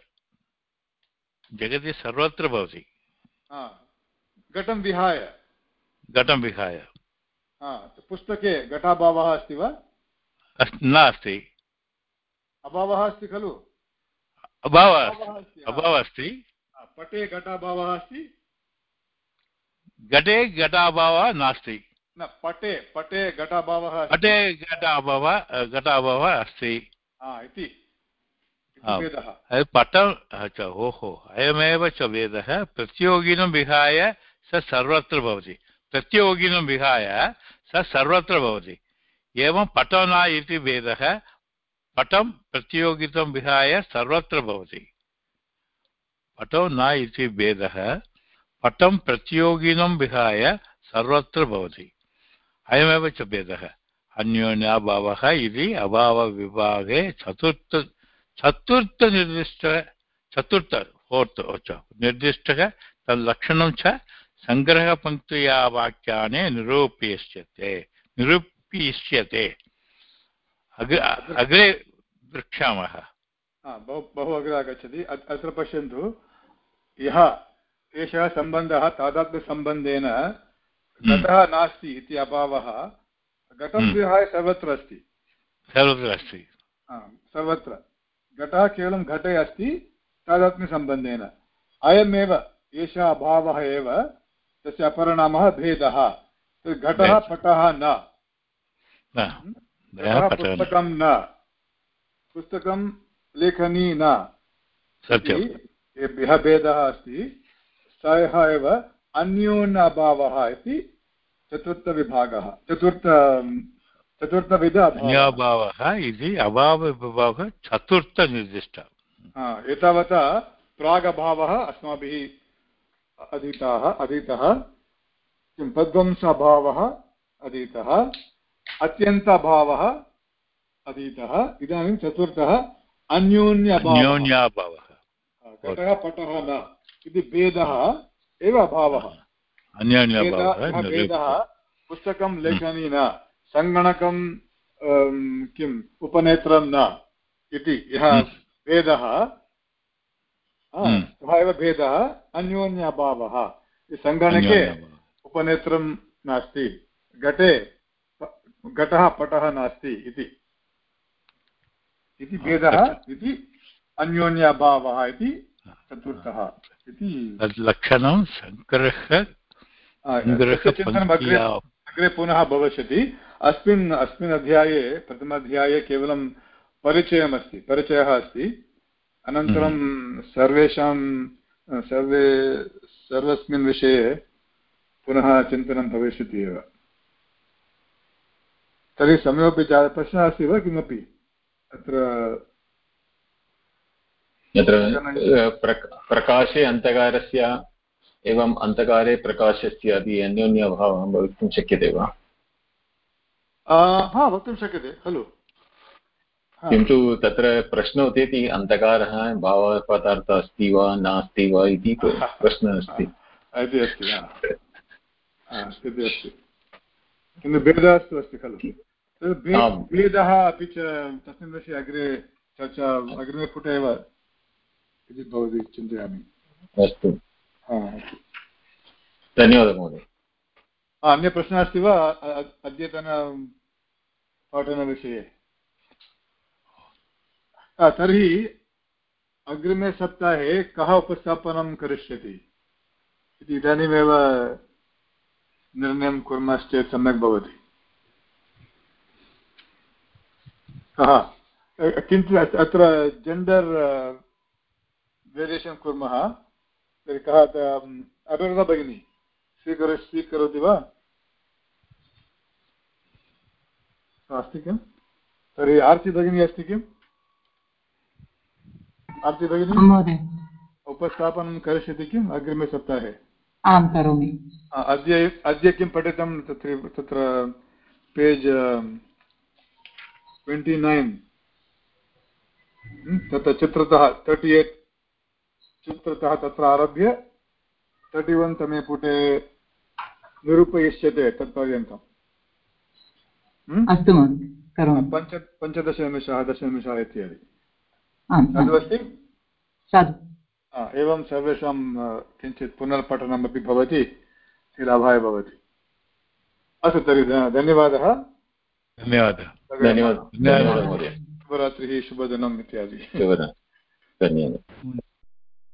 जगति सर्वत्र भवति। घटं विहाय। घटं विहाय। पुस्तके घटाभावः अस्ति वा? नास्ति। अभावः अस्ति खलु? अभावः अभावः अस्ति। पटे घटाभावः अस्ति। घटे घटाभावः नास्ति। न पटे पटे घटाभावः पटे घटाभावः घटाभावः अस्ति। इति। पटम् अच्छा ओहो अयमेव च वेदः प्रतियोगिनं विहाय स सर्वत्र भवति। प्रतियोगिनं विहाय स सर्वत्र भवति। एवं पटना इति वेदः पटं प्रतियोगितं विहाय सर्वत्र भवति। पटो न इति भेदः। पटं प्रतियोगिनं विहाय सर्वत्र भवति। अयमेव च भेदः। अन्योन्याभावः इति अभावविभागे चतुर्थ चतुर्थनिर्दिष्ट चतुर्थ फोर्त् निर्दिष्टः तल्लक्षणं च सङ्ग्रहपङ्क्त्या वाक्यानि निरूप्यष्यते, निरूपयिष्यते। अग्रे पृच्छामः। बहु बहु अग्रे आगच्छति। अत्र पश्यन्तु। यः एषः सम्बन्धः तादात्म्यसम्बन्धेन हम्म। घटः नास्ति इति अभावः। घटं हम्म। विहाय सर्वत्र अस्ति। सर्वत्र अस्ति। सर्वत्र। घटः केवलं घटे अस्ति तादात्म्यसम्बन्धेन अयमेव एषः अभावः एव तस्य अपरनामः भेदः। घटः पटः न। पुस्तकं न। पुस्तकं लेखनी न। यः भेदः अस्ति। सः एव अन्योन्य अभावः इति चतुर्थविभागः चतुर्थ चतुर्थविध अभावः। इति अभावविभागः चतुर्थनिर्दिष्टः एतावता प्रागभावः अस्माभिः अधीताः अधीतः किं तद्वंसभावः अधीतः अत्यन्तभावः अधीतः इदानीं चतुर्थः अन्योन्यभावः। घटः पटः न। इति भेदः एव अभावः। भेदः पुस्तकं लेखनी न सङ्गणकं किम् उपनेत्रं न इति। यः भेदः सः एव भेदः अन्योन्यभावः सङ्गणके उपनेत्रं नास्ति घटे घटः पटः नास्ति इति। इति भेदः इति अन्योन्यभावः इति चतुर्थः इति लक्षणं सङ्ग्रह अग्रे पुनः भविष्यति। अस्मिन् अस्मिन् अध्याये प्रथमाध्याये केवलं परिचयमस्ति परिचयः अस्ति। अनन्तरं हम्म। सर्वेषां सर्वे सर्वस्मिन् विषये पुनः चिन्तनं भविष्यति एव। तर्हि समयोपि प्रश्नः अस्ति वा किमपि? अत्र यत्र प्रकाशे अन्धकारस्य एवम् अन्धकारे प्रकाशस्य अपि अन्योन्यभावः भवितुं शक्यते वा? हा वक्तुं शक्यते खलु। किन्तु तत्र प्रश्नः उदेति अन्धकारः भावपदार्थः अस्ति वा नास्ति वा इति प्रश्नः अस्ति। स्थितिः अस्ति किन्तु भेदः अस्तु अस्ति खलु। भेदः अपि च तस्मिन् विषये अग्रे चर्चा अग्रिमपुटे एव इति भवति चिन्तयामि अस्तु धन्यवादः महोदय अन्यप्रश्नः अस्ति वा अद्यतन पाठनविषये तर्हि अग्रिमे सप्ताहे कः उपस्थापनं करिष्यति इति इदानीमेव निर्णयं कुर्मश्चेत् सम्यक् भवति कः किञ्चित् अत्र जेण्डर् वेरियेशन् कुर्मः तर्हि कः अभिरुदा भगिनी स्वीकर स्वीकरोति वा? अस्ति किं तर्हि आर्ति भगिनी अस्ति किम्? आर्ति भगिनी? उपस्थापनं करिष्यति किम् अग्रिमे सप्ताहे? आं करोमि। अद्य अद्य किं पठितं तत्र तत्र पेज् ट्वेण्टि नैन्? तत्र चित्रतः तर्टि एट् चित्रतः तत्र आरभ्य तर्टि वन् तमे पुटे निरूपयिष्यते तत्पर्यन्तम् अस्तु पञ्च पञ्चदशनिमिषः दशनिमिषः इत्यादि। तदस्ति साधु। एवं सर्वेषां किञ्चित् पुनर्पठनमपि भवति लाभाय भवति। अस्तु तर्हि धन्यवादः। धन्यवादः। धन्यवादः। शुभरात्रिः शुभदिनम् इत्यादि। धन्यवादः।